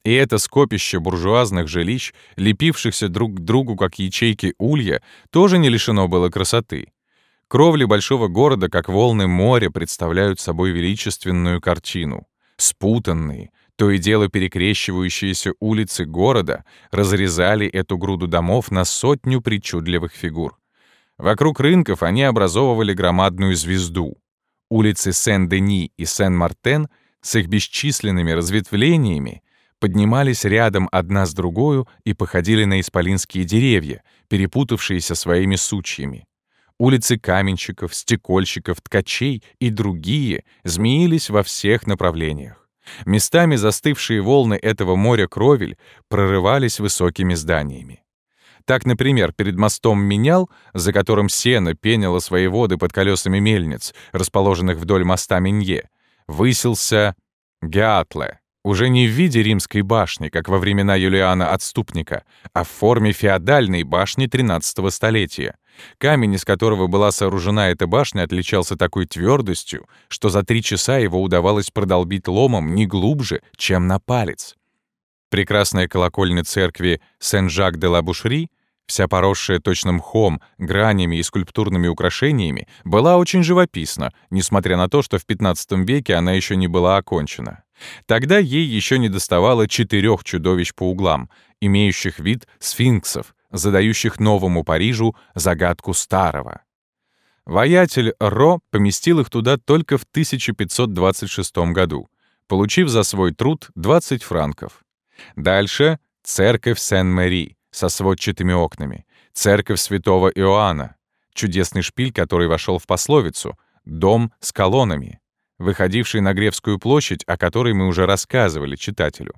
И это скопище буржуазных жилищ, лепившихся друг к другу как ячейки улья, тоже не лишено было красоты. Кровли большого города, как волны моря, представляют собой величественную картину. Спутанные, то и дело перекрещивающиеся улицы города разрезали эту груду домов на сотню причудливых фигур. Вокруг рынков они образовывали громадную звезду. Улицы Сен-Дени и Сен-Мартен с их бесчисленными разветвлениями поднимались рядом одна с другой и походили на исполинские деревья, перепутавшиеся своими сучьями. Улицы каменщиков, стекольщиков, ткачей и другие змеились во всех направлениях. Местами застывшие волны этого моря кровель прорывались высокими зданиями. Так, например, перед мостом Менял, за которым сено пенило свои воды под колесами мельниц, расположенных вдоль моста Минье, высился Геатле, уже не в виде римской башни, как во времена Юлиана Отступника, а в форме феодальной башни XIII столетия. Камень, из которого была сооружена эта башня, отличался такой твердостью, что за три часа его удавалось продолбить ломом не глубже, чем на палец. Прекрасная колокольня церкви Сен-Жак-де-ла-Бушри, вся поросшая точным мхом, гранями и скульптурными украшениями, была очень живописна, несмотря на то, что в XV веке она еще не была окончена. Тогда ей еще не доставало четырех чудовищ по углам, имеющих вид сфинксов, задающих новому Парижу загадку старого. Воятель Ро поместил их туда только в 1526 году, получив за свой труд 20 франков. Дальше — церковь Сен-Мэри со сводчатыми окнами, церковь святого Иоанна, чудесный шпиль, который вошел в пословицу, дом с колоннами, выходивший на Гревскую площадь, о которой мы уже рассказывали читателю.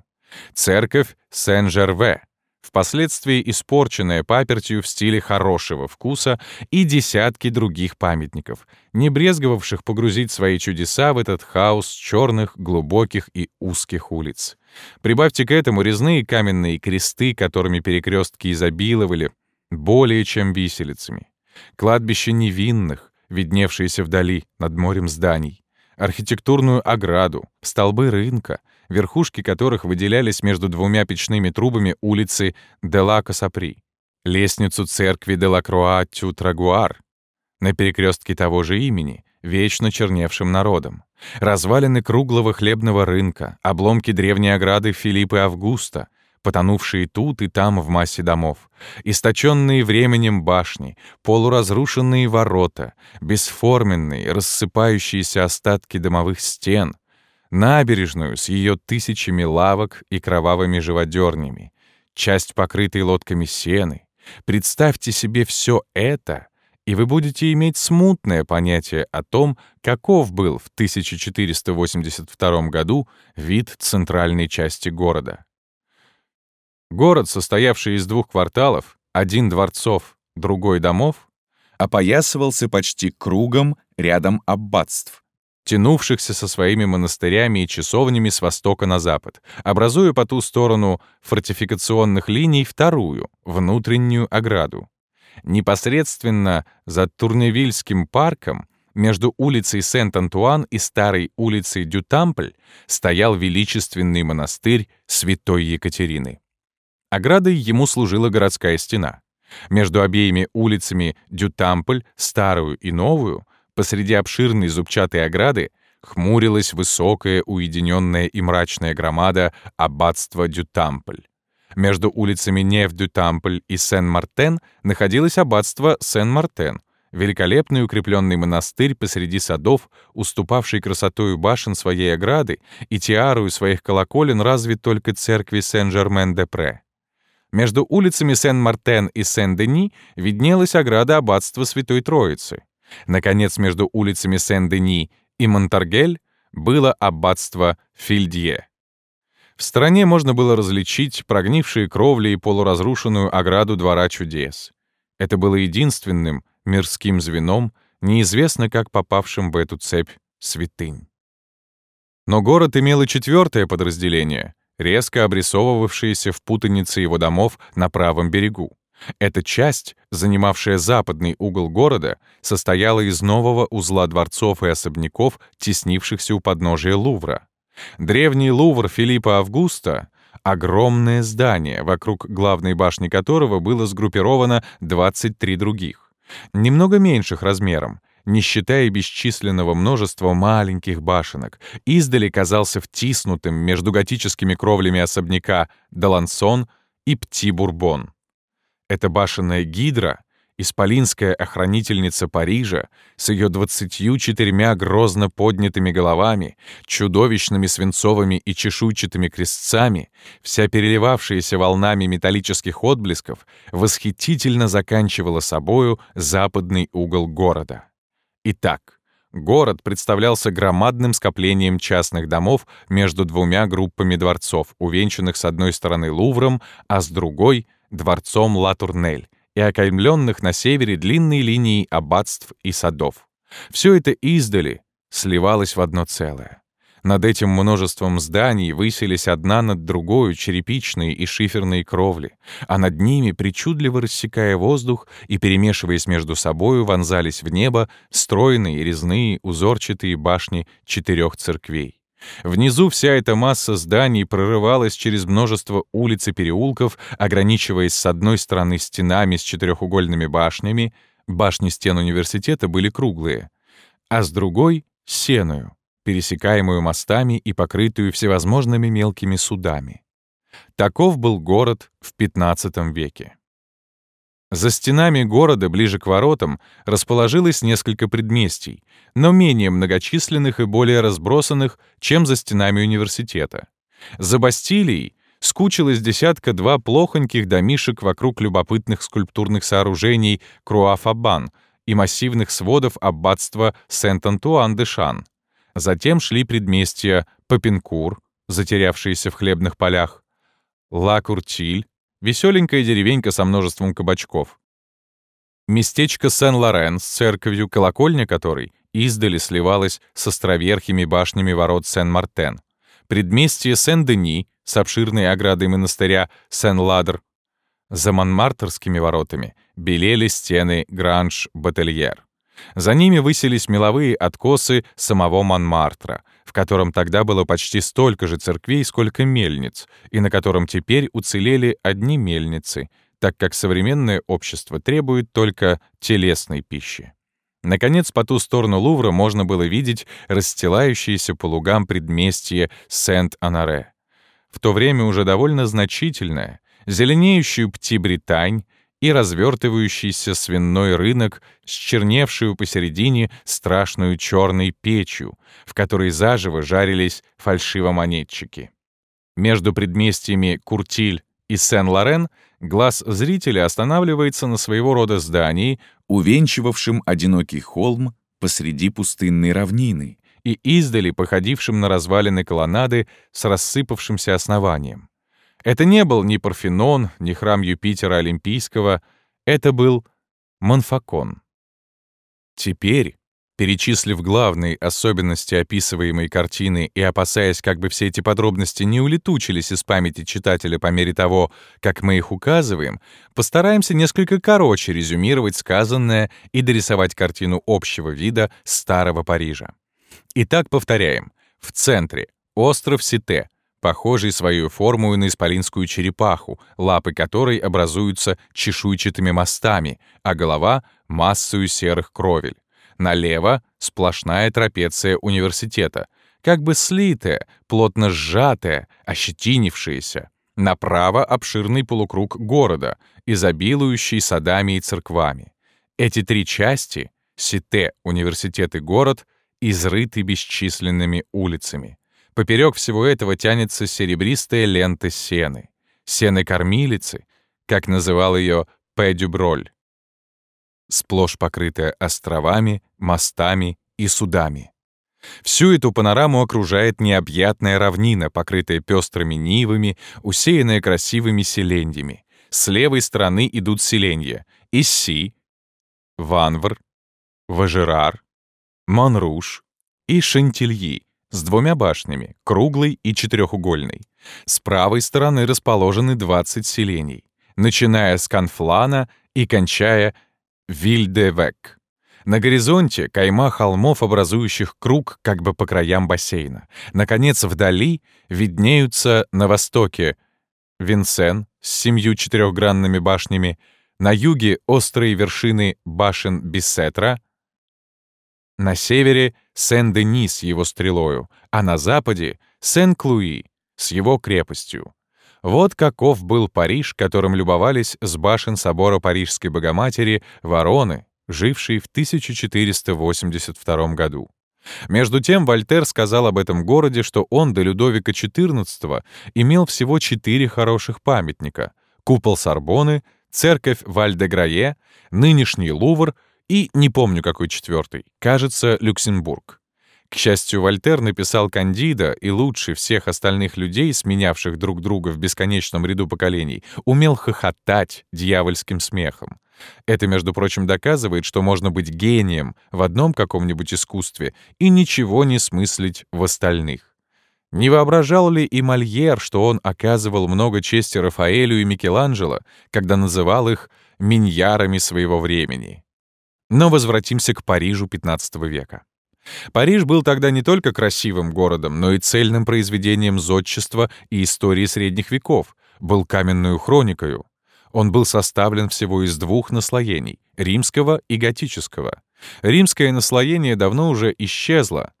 Церковь Сен-Жерве, впоследствии испорченная папертью в стиле хорошего вкуса и десятки других памятников, не брезговавших погрузить свои чудеса в этот хаос черных, глубоких и узких улиц. Прибавьте к этому резные каменные кресты, которыми перекрестки изобиловали, более чем виселицами. Кладбище невинных, видневшиеся вдали над морем зданий архитектурную ограду, столбы рынка, верхушки которых выделялись между двумя печными трубами улицы Дела Касапри, лестницу церкви Дела Круа Тютрагуар, на перекрестке того же имени, вечно черневшим народом, развалины круглого хлебного рынка, обломки древней ограды Филиппа Августа, потонувшие тут и там в массе домов, источенные временем башни, полуразрушенные ворота, бесформенные, рассыпающиеся остатки домовых стен, набережную с ее тысячами лавок и кровавыми живодернями, часть покрытой лодками сены. Представьте себе все это, и вы будете иметь смутное понятие о том, каков был в 1482 году вид центральной части города. Город, состоявший из двух кварталов, один дворцов, другой домов, опоясывался почти кругом рядом аббатств, тянувшихся со своими монастырями и часовнями с востока на запад, образуя по ту сторону фортификационных линий вторую, внутреннюю ограду. Непосредственно за Турневильским парком между улицей Сент-Антуан и старой улицей Дютампль стоял величественный монастырь Святой Екатерины. Оградой ему служила городская стена. Между обеими улицами Дютампль, старую и новую, посреди обширной зубчатой ограды, хмурилась высокая, уединенная и мрачная громада аббатства Дютампль. Между улицами Нев-Дютампль и Сен-Мартен находилось аббатство Сен-Мартен, великолепный укрепленный монастырь посреди садов, уступавший красотою башен своей ограды и тиарою своих колоколен разве только церкви Сен-Жермен-де-Пре. Между улицами Сен-Мартен и Сен-Дени виднелась ограда аббатства Святой Троицы. Наконец, между улицами Сен-Дени и Монтаргель было аббатство Фильдье. В стране можно было различить прогнившие кровли и полуразрушенную ограду Двора чудес. Это было единственным мирским звеном, неизвестно как попавшим в эту цепь святынь. Но город имел и четвертое подразделение — резко обрисовывавшиеся в путанице его домов на правом берегу. Эта часть, занимавшая западный угол города, состояла из нового узла дворцов и особняков, теснившихся у подножия Лувра. Древний Лувр Филиппа Августа — огромное здание, вокруг главной башни которого было сгруппировано 23 других. Немного меньших размером, не считая бесчисленного множества маленьких башенок, издали казался втиснутым между готическими кровлями особняка Далансон и Пти-Бурбон. Эта башенная гидра, исполинская охранительница Парижа, с ее двадцатью четырьмя грозно поднятыми головами, чудовищными свинцовыми и чешуйчатыми крестцами, вся переливавшаяся волнами металлических отблесков, восхитительно заканчивала собою западный угол города. Итак, город представлялся громадным скоплением частных домов между двумя группами дворцов, увенчанных с одной стороны Лувром, а с другой — дворцом Ла-Турнель, и окаймленных на севере длинной линией аббатств и садов. Все это издали сливалось в одно целое. Над этим множеством зданий высились одна над другой черепичные и шиферные кровли, а над ними, причудливо рассекая воздух и перемешиваясь между собою, вонзались в небо стройные, резные, узорчатые башни четырех церквей. Внизу вся эта масса зданий прорывалась через множество улиц и переулков, ограничиваясь с одной стороны стенами с четырехугольными башнями, башни стен университета были круглые, а с другой — сеною пересекаемую мостами и покрытую всевозможными мелкими судами. Таков был город в XV веке. За стенами города, ближе к воротам, расположилось несколько предместий, но менее многочисленных и более разбросанных, чем за стенами университета. За Бастилией скучилось десятка-два плохоньких домишек вокруг любопытных скульптурных сооружений Круафабан и массивных сводов аббатства Сент-Антуан-де-Шан. Затем шли предместья Папинкур, затерявшиеся в хлебных полях, Ла-Куртиль, веселенькая деревенька со множеством кабачков. Местечко Сен-Лорен с церковью, колокольня которой издали сливалась с островерхими башнями ворот Сен-Мартен. Предместье Сен-Дени с обширной оградой монастыря Сен-Ладр. За Монмартерскими воротами белели стены Гранж-Бательер. За ними высились меловые откосы самого Монмартра, в котором тогда было почти столько же церквей, сколько мельниц, и на котором теперь уцелели одни мельницы, так как современное общество требует только телесной пищи. Наконец, по ту сторону Лувра можно было видеть расстилающиеся по лугам предместье Сент-Анаре. В то время уже довольно значительное, зеленеющую Пти-Британь, и развертывающийся свиной рынок с черневшую посередине страшную черной печью, в которой заживо жарились фальшивомонетчики. Между предместьями Куртиль и Сен-Лорен глаз зрителя останавливается на своего рода здании, увенчивавшем одинокий холм посреди пустынной равнины и издали походившим на развалины колоннады с рассыпавшимся основанием. Это не был ни Парфенон, ни храм Юпитера Олимпийского, это был Монфакон. Теперь, перечислив главные особенности описываемой картины и опасаясь, как бы все эти подробности не улетучились из памяти читателя по мере того, как мы их указываем, постараемся несколько короче резюмировать сказанное и дорисовать картину общего вида старого Парижа. Итак, повторяем. В центре — остров Сите, похожий свою форму на исполинскую черепаху, лапы которой образуются чешуйчатыми мостами, а голова — массою серых кровель. Налево — сплошная трапеция университета, как бы слитая, плотно сжатая, ощетинившаяся. Направо — обширный полукруг города, изобилующий садами и церквами. Эти три части — Сите, университет и город — изрыты бесчисленными улицами. Поперек всего этого тянется серебристая лента сены. Сены-кормилицы, как называл ее Пэдюброль, сплошь покрытая островами, мостами и судами. Всю эту панораму окружает необъятная равнина, покрытая пестрыми нивами, усеянная красивыми селеньями. С левой стороны идут селенья — Исси, Ванвр, Важерар, Монруш и Шантильи, с двумя башнями, круглой и четырехугольной. С правой стороны расположены 20 селений, начиная с Канфлана и кончая Вильдевек. На горизонте кайма холмов, образующих круг как бы по краям бассейна. Наконец, вдали виднеются на востоке Винсен с семью четырехгранными башнями, на юге острые вершины башен Биссетра, на севере — Сен-Дени с его стрелою, а на западе — Сен-Клуи с его крепостью. Вот каков был Париж, которым любовались с башен собора Парижской Богоматери вороны, жившие в 1482 году. Между тем Вольтер сказал об этом городе, что он до Людовика XIV имел всего четыре хороших памятника — купол Сорбоны, церковь Валь-де-Грае, нынешний Лувр — и не помню какой четвертый, кажется, Люксембург. К счастью, Вольтер написал Кандида, и лучше всех остальных людей, сменявших друг друга в бесконечном ряду поколений, умел хохотать дьявольским смехом. Это, между прочим, доказывает, что можно быть гением в одном каком-нибудь искусстве и ничего не смыслить в остальных. Не воображал ли и Мольер, что он оказывал много чести Рафаэлю и Микеланджело, когда называл их «миньярами своего времени»? Но возвратимся к Парижу XV века. Париж был тогда не только красивым городом, но и цельным произведением зодчества и истории средних веков, был каменную хроникою. Он был составлен всего из двух наслоений — римского и готического. Римское наслоение давно уже исчезло,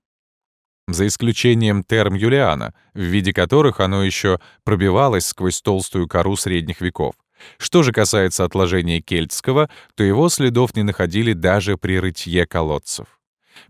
за исключением терм Юлиана, в виде которых оно еще пробивалось сквозь толстую кору средних веков. Что же касается отложения кельтского, то его следов не находили даже при рытье колодцев.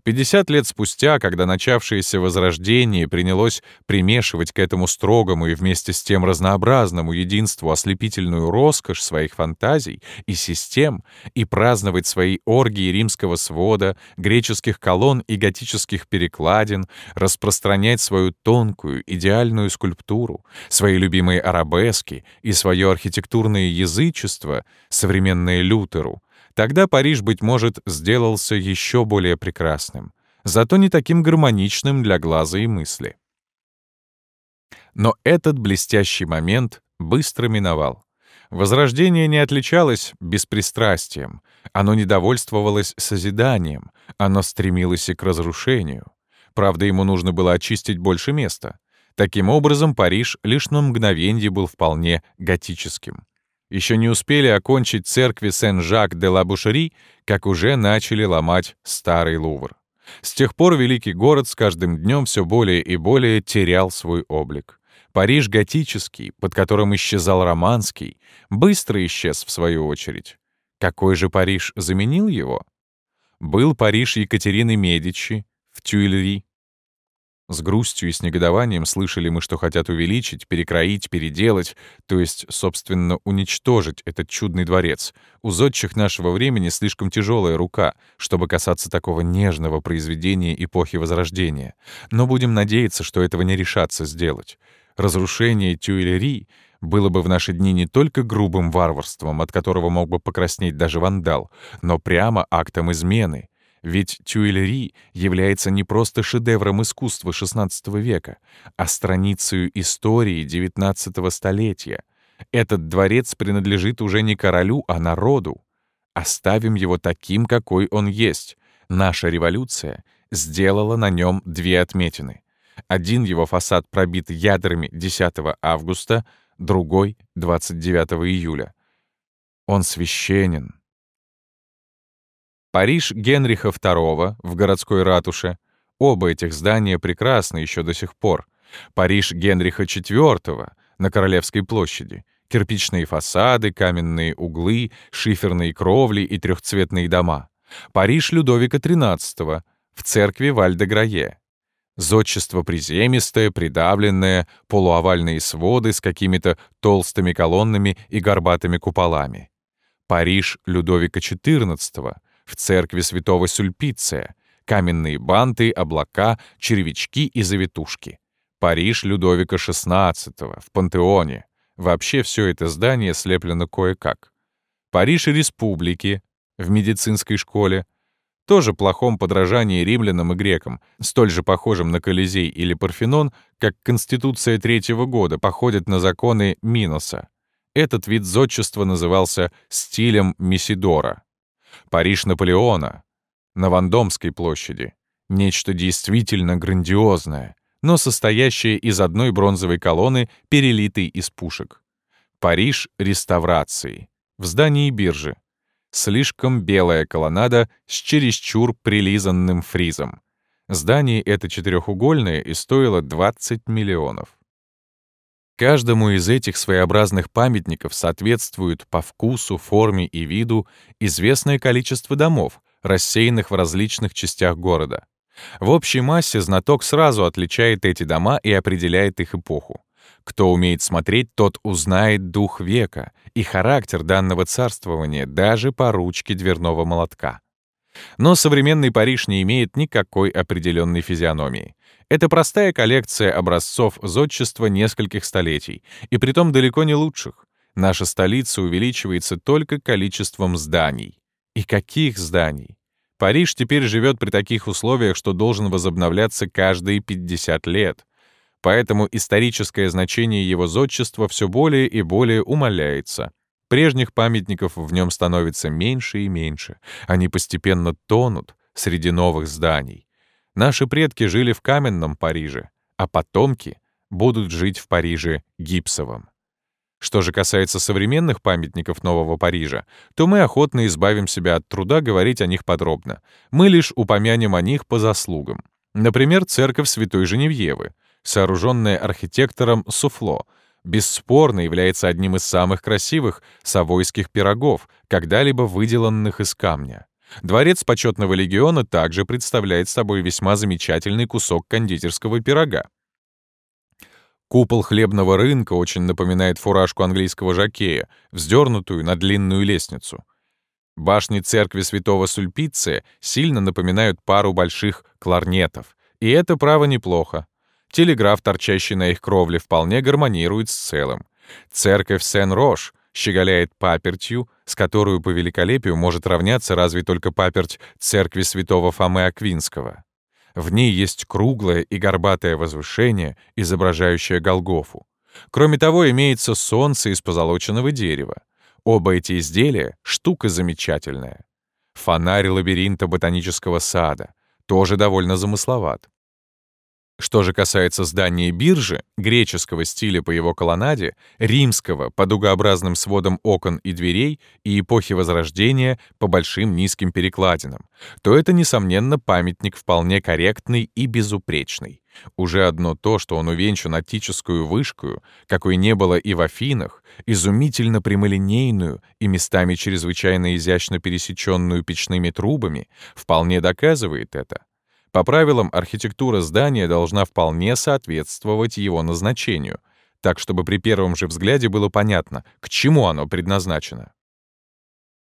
50 лет спустя, когда начавшееся возрождение принялось примешивать к этому строгому и вместе с тем разнообразному единству ослепительную роскошь своих фантазий и систем и праздновать свои оргии римского свода, греческих колонн и готических перекладин, распространять свою тонкую, идеальную скульптуру, свои любимые арабески и свое архитектурное язычество, современное Лютеру, Тогда Париж, быть может, сделался еще более прекрасным, зато не таким гармоничным для глаза и мысли. Но этот блестящий момент быстро миновал. Возрождение не отличалось беспристрастием, оно недовольствовалось созиданием, оно стремилось и к разрушению. Правда, ему нужно было очистить больше места. Таким образом, Париж лишь на мгновенье был вполне готическим. Еще не успели окончить церкви Сен-Жак-де-Ла-Бушери, как уже начали ломать старый Лувр. С тех пор великий город с каждым днем все более и более терял свой облик. Париж готический, под которым исчезал романский, быстро исчез в свою очередь. Какой же Париж заменил его? Был Париж Екатерины Медичи в Тюильри, с грустью и с негодованием слышали мы, что хотят увеличить, перекроить, переделать, то есть, собственно, уничтожить этот чудный дворец. У зодчих нашего времени слишком тяжелая рука, чтобы касаться такого нежного произведения эпохи Возрождения. Но будем надеяться, что этого не решаться сделать. Разрушение Тюильри было бы в наши дни не только грубым варварством, от которого мог бы покраснеть даже вандал, но прямо актом измены — ведь Тюильри является не просто шедевром искусства XVI века, а страницей истории XIX столетия. Этот дворец принадлежит уже не королю, а народу. Оставим его таким, какой он есть. Наша революция сделала на нем две отметины. Один его фасад пробит ядрами 10 августа, другой — 29 июля. Он священен, Париж Генриха II в городской ратуше. Оба этих здания прекрасны еще до сих пор. Париж Генриха IV на Королевской площади. Кирпичные фасады, каменные углы, шиферные кровли и трехцветные дома. Париж Людовика XIII в церкви Валь-де-Грае. Зодчество приземистое, придавленное, полуовальные своды с какими-то толстыми колоннами и горбатыми куполами. Париж Людовика XIV в церкви святого Сульпиция, каменные банты, облака, червячки и завитушки. Париж Людовика XVI в Пантеоне. Вообще все это здание слеплено кое-как. Париж Республики в медицинской школе. Тоже плохом подражании римлянам и грекам, столь же похожим на Колизей или Парфенон, как Конституция третьего года походит на законы Миноса. Этот вид зодчества назывался стилем Месидора. Париж Наполеона на Вандомской площади. Нечто действительно грандиозное, но состоящее из одной бронзовой колонны, перелитой из пушек. Париж реставрации. В здании биржи. Слишком белая колоннада с чересчур прилизанным фризом. Здание это четырехугольное и стоило 20 миллионов. Каждому из этих своеобразных памятников соответствует по вкусу, форме и виду известное количество домов, рассеянных в различных частях города. В общей массе знаток сразу отличает эти дома и определяет их эпоху. Кто умеет смотреть, тот узнает дух века и характер данного царствования даже по ручке дверного молотка. Но современный Париж не имеет никакой определенной физиономии. Это простая коллекция образцов зодчества нескольких столетий, и притом далеко не лучших. Наша столица увеличивается только количеством зданий. И каких зданий? Париж теперь живет при таких условиях, что должен возобновляться каждые 50 лет. Поэтому историческое значение его зодчества все более и более умаляется. Прежних памятников в нем становится меньше и меньше. Они постепенно тонут среди новых зданий. Наши предки жили в каменном Париже, а потомки будут жить в Париже гипсовом. Что же касается современных памятников Нового Парижа, то мы охотно избавим себя от труда говорить о них подробно. Мы лишь упомянем о них по заслугам. Например, церковь Святой Женевьевы, сооруженная архитектором Суфло, бесспорно является одним из самых красивых савойских пирогов, когда-либо выделанных из камня. Дворец почетного легиона также представляет собой весьма замечательный кусок кондитерского пирога. Купол хлебного рынка очень напоминает фуражку английского жакея, вздернутую на длинную лестницу. Башни церкви святого Сульпиция сильно напоминают пару больших кларнетов, и это право неплохо. Телеграф, торчащий на их кровле, вполне гармонирует с целым. Церковь Сен-Рош щеголяет папертью, с которой по великолепию может равняться разве только паперть церкви святого Фомы Аквинского. В ней есть круглое и горбатое возвышение, изображающее Голгофу. Кроме того, имеется солнце из позолоченного дерева. Оба эти изделия — штука замечательная. Фонарь лабиринта ботанического сада — тоже довольно замысловат. Что же касается здания биржи, греческого стиля по его колоннаде, римского по дугообразным сводам окон и дверей и эпохи Возрождения по большим низким перекладинам, то это, несомненно, памятник вполне корректный и безупречный. Уже одно то, что он увенчан аттическую вышкою, какой не было и в Афинах, изумительно прямолинейную и местами чрезвычайно изящно пересеченную печными трубами, вполне доказывает это. По правилам, архитектура здания должна вполне соответствовать его назначению, так чтобы при первом же взгляде было понятно, к чему оно предназначено.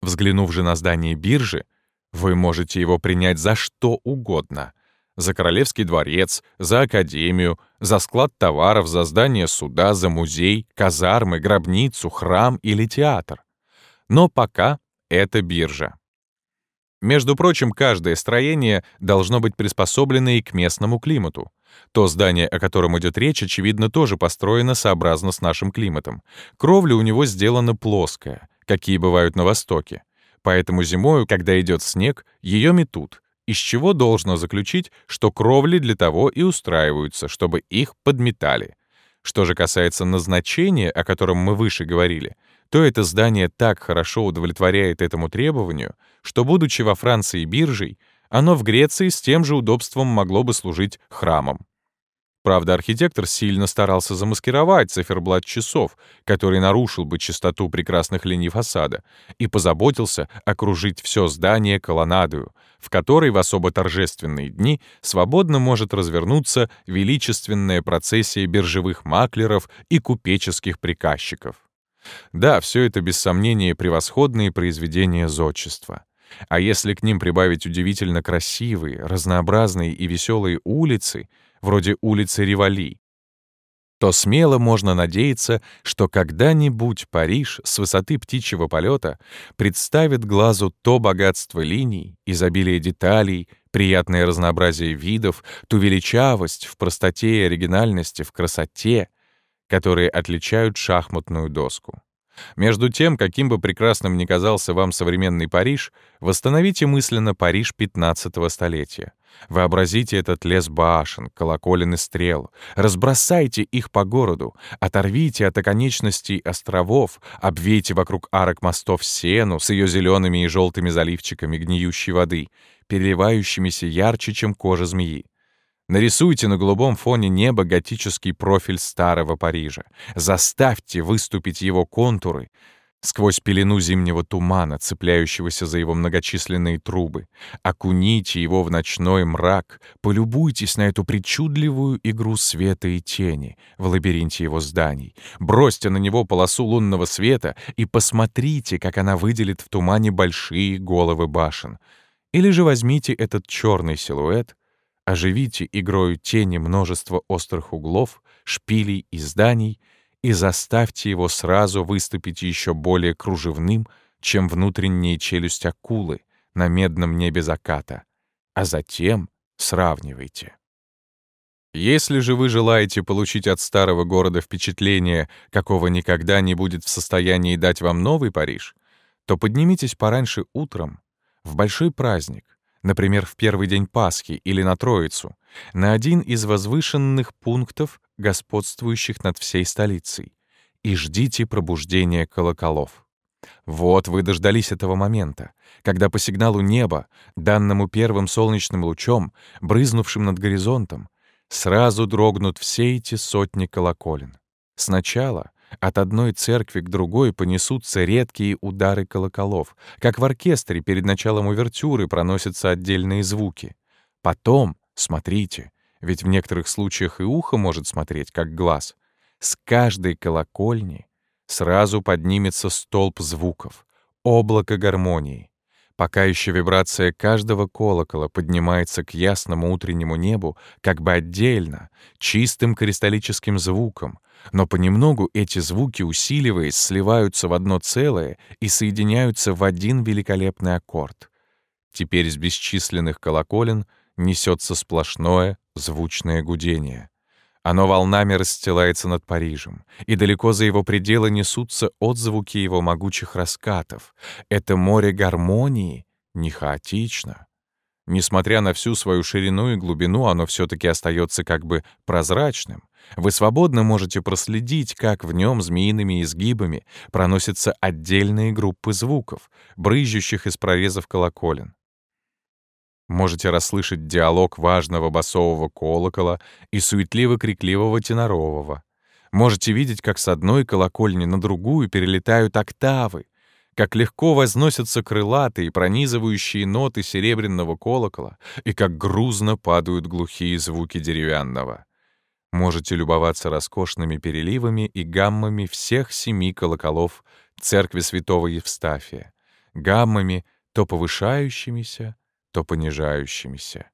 Взглянув же на здание биржи, вы можете его принять за что угодно. За Королевский дворец, за Академию, за склад товаров, за здание суда, за музей, казармы, гробницу, храм или театр. Но пока это биржа. Между прочим, каждое строение должно быть приспособлено и к местному климату. То здание, о котором идет речь, очевидно, тоже построено сообразно с нашим климатом. Кровля у него сделана плоская, какие бывают на Востоке. Поэтому зимою, когда идет снег, ее метут, из чего должно заключить, что кровли для того и устраиваются, чтобы их подметали. Что же касается назначения, о котором мы выше говорили, то это здание так хорошо удовлетворяет этому требованию, что, будучи во Франции биржей, оно в Греции с тем же удобством могло бы служить храмом. Правда, архитектор сильно старался замаскировать циферблат часов, который нарушил бы чистоту прекрасных линий фасада, и позаботился окружить все здание колоннадою, в которой в особо торжественные дни свободно может развернуться величественная процессия биржевых маклеров и купеческих приказчиков. Да, все это без сомнения превосходные произведения зодчества. А если к ним прибавить удивительно красивые, разнообразные и веселые улицы, вроде улицы Ривали, то смело можно надеяться, что когда-нибудь Париж с высоты птичьего полета представит глазу то богатство линий, изобилие деталей, приятное разнообразие видов, ту величавость в простоте и оригинальности, в красоте, которые отличают шахматную доску. Между тем, каким бы прекрасным ни казался вам современный Париж, восстановите мысленно Париж 15-го столетия. Вообразите этот лес башен, колоколен и стрел, разбросайте их по городу, оторвите от оконечностей островов, обвейте вокруг арок мостов сену с ее зелеными и желтыми заливчиками гниющей воды, переливающимися ярче, чем кожа змеи. Нарисуйте на голубом фоне неба готический профиль старого Парижа. Заставьте выступить его контуры сквозь пелену зимнего тумана, цепляющегося за его многочисленные трубы. Окуните его в ночной мрак, полюбуйтесь на эту причудливую игру света и тени в лабиринте его зданий. Бросьте на него полосу лунного света и посмотрите, как она выделит в тумане большие головы башен. Или же возьмите этот черный силуэт — Оживите игрою тени множество острых углов, шпилей и зданий и заставьте его сразу выступить еще более кружевным, чем внутренняя челюсть акулы на медном небе заката, а затем сравнивайте. Если же вы желаете получить от старого города впечатление, какого никогда не будет в состоянии дать вам новый Париж, то поднимитесь пораньше утром, в большой праздник, например, в первый день Пасхи или на Троицу, на один из возвышенных пунктов, господствующих над всей столицей, и ждите пробуждения колоколов. Вот вы дождались этого момента, когда по сигналу неба, данному первым солнечным лучом, брызнувшим над горизонтом, сразу дрогнут все эти сотни колоколен. Сначала От одной церкви к другой понесутся редкие удары колоколов, как в оркестре перед началом увертюры проносятся отдельные звуки. Потом, смотрите, ведь в некоторых случаях и ухо может смотреть, как глаз, с каждой колокольни сразу поднимется столб звуков, облако гармонии. Пока еще вибрация каждого колокола поднимается к ясному утреннему небу как бы отдельно, чистым кристаллическим звуком, но понемногу эти звуки, усиливаясь, сливаются в одно целое и соединяются в один великолепный аккорд. Теперь с бесчисленных колоколен несется сплошное звучное гудение. Оно волнами расстилается над Парижем, и далеко за его пределы несутся отзвуки его могучих раскатов. Это море гармонии не хаотично. Несмотря на всю свою ширину и глубину, оно все-таки остается как бы прозрачным. Вы свободно можете проследить, как в нем змеиными изгибами проносятся отдельные группы звуков, брызжущих из прорезов колоколен. Можете расслышать диалог важного басового колокола и суетливо-крикливого тенорового. Можете видеть, как с одной колокольни на другую перелетают октавы, как легко возносятся крылатые, пронизывающие ноты серебряного колокола и как грузно падают глухие звуки деревянного. Можете любоваться роскошными переливами и гаммами всех семи колоколов церкви святого Евстафия, гаммами то повышающимися, то понижающимися.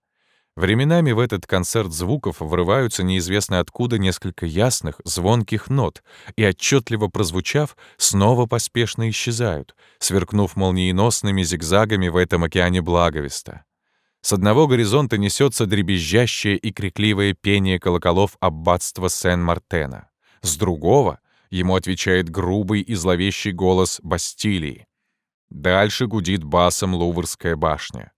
Временами в этот концерт звуков врываются неизвестно откуда несколько ясных, звонких нот, и, отчетливо прозвучав, снова поспешно исчезают, сверкнув молниеносными зигзагами в этом океане благовеста. С одного горизонта несется дребезжащее и крикливое пение колоколов аббатства Сен-Мартена. С другого ему отвечает грубый и зловещий голос Бастилии. Дальше гудит басом Луврская башня.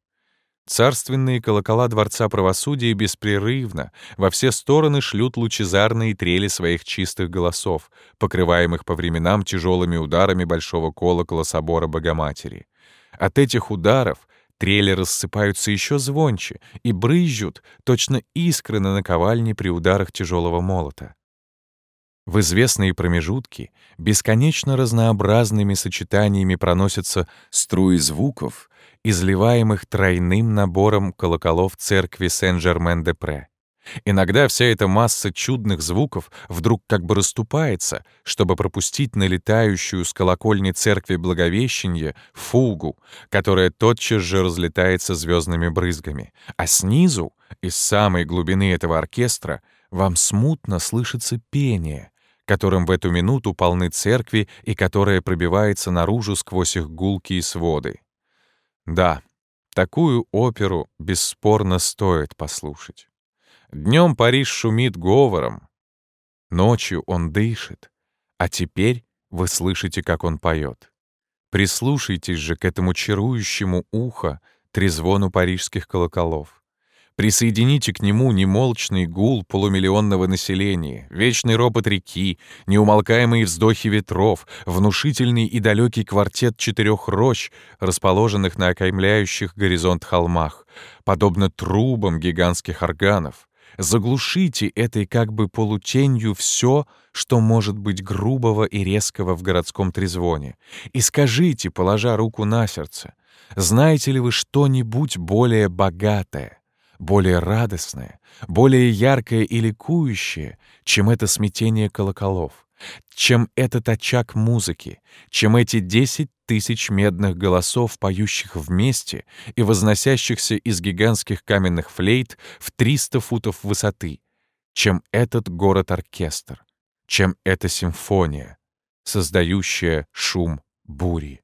Царственные колокола Дворца Правосудия беспрерывно во все стороны шлют лучезарные трели своих чистых голосов, покрываемых по временам тяжелыми ударами большого колокола собора Богоматери. От этих ударов трели рассыпаются еще звонче и брызжут, точно искры на наковальне при ударах тяжелого молота. В известные промежутки бесконечно разнообразными сочетаниями проносятся струи звуков, изливаемых тройным набором колоколов церкви Сен-Жермен-де-Пре. Иногда вся эта масса чудных звуков вдруг как бы расступается, чтобы пропустить налетающую с колокольни церкви Благовещения фугу, которая тотчас же разлетается звездными брызгами. А снизу, из самой глубины этого оркестра, вам смутно слышится пение, которым в эту минуту полны церкви и которое пробивается наружу сквозь их гулкие своды. Да, такую оперу бесспорно стоит послушать. Днем Париж шумит говором, ночью он дышит, а теперь вы слышите, как он поет. Прислушайтесь же к этому чарующему ухо трезвону парижских колоколов. Присоедините к нему немолчный гул полумиллионного населения, вечный ропот реки, неумолкаемые вздохи ветров, внушительный и далекий квартет четырех рощ, расположенных на окаймляющих горизонт холмах, подобно трубам гигантских органов. Заглушите этой как бы полутенью все, что может быть грубого и резкого в городском трезвоне, и скажите, положа руку на сердце, знаете ли вы что-нибудь более богатое, более радостное, более яркое и ликующее, чем это смятение колоколов, чем этот очаг музыки, чем эти десять тысяч медных голосов, поющих вместе и возносящихся из гигантских каменных флейт в 300 футов высоты, чем этот город-оркестр, чем эта симфония, создающая шум бури.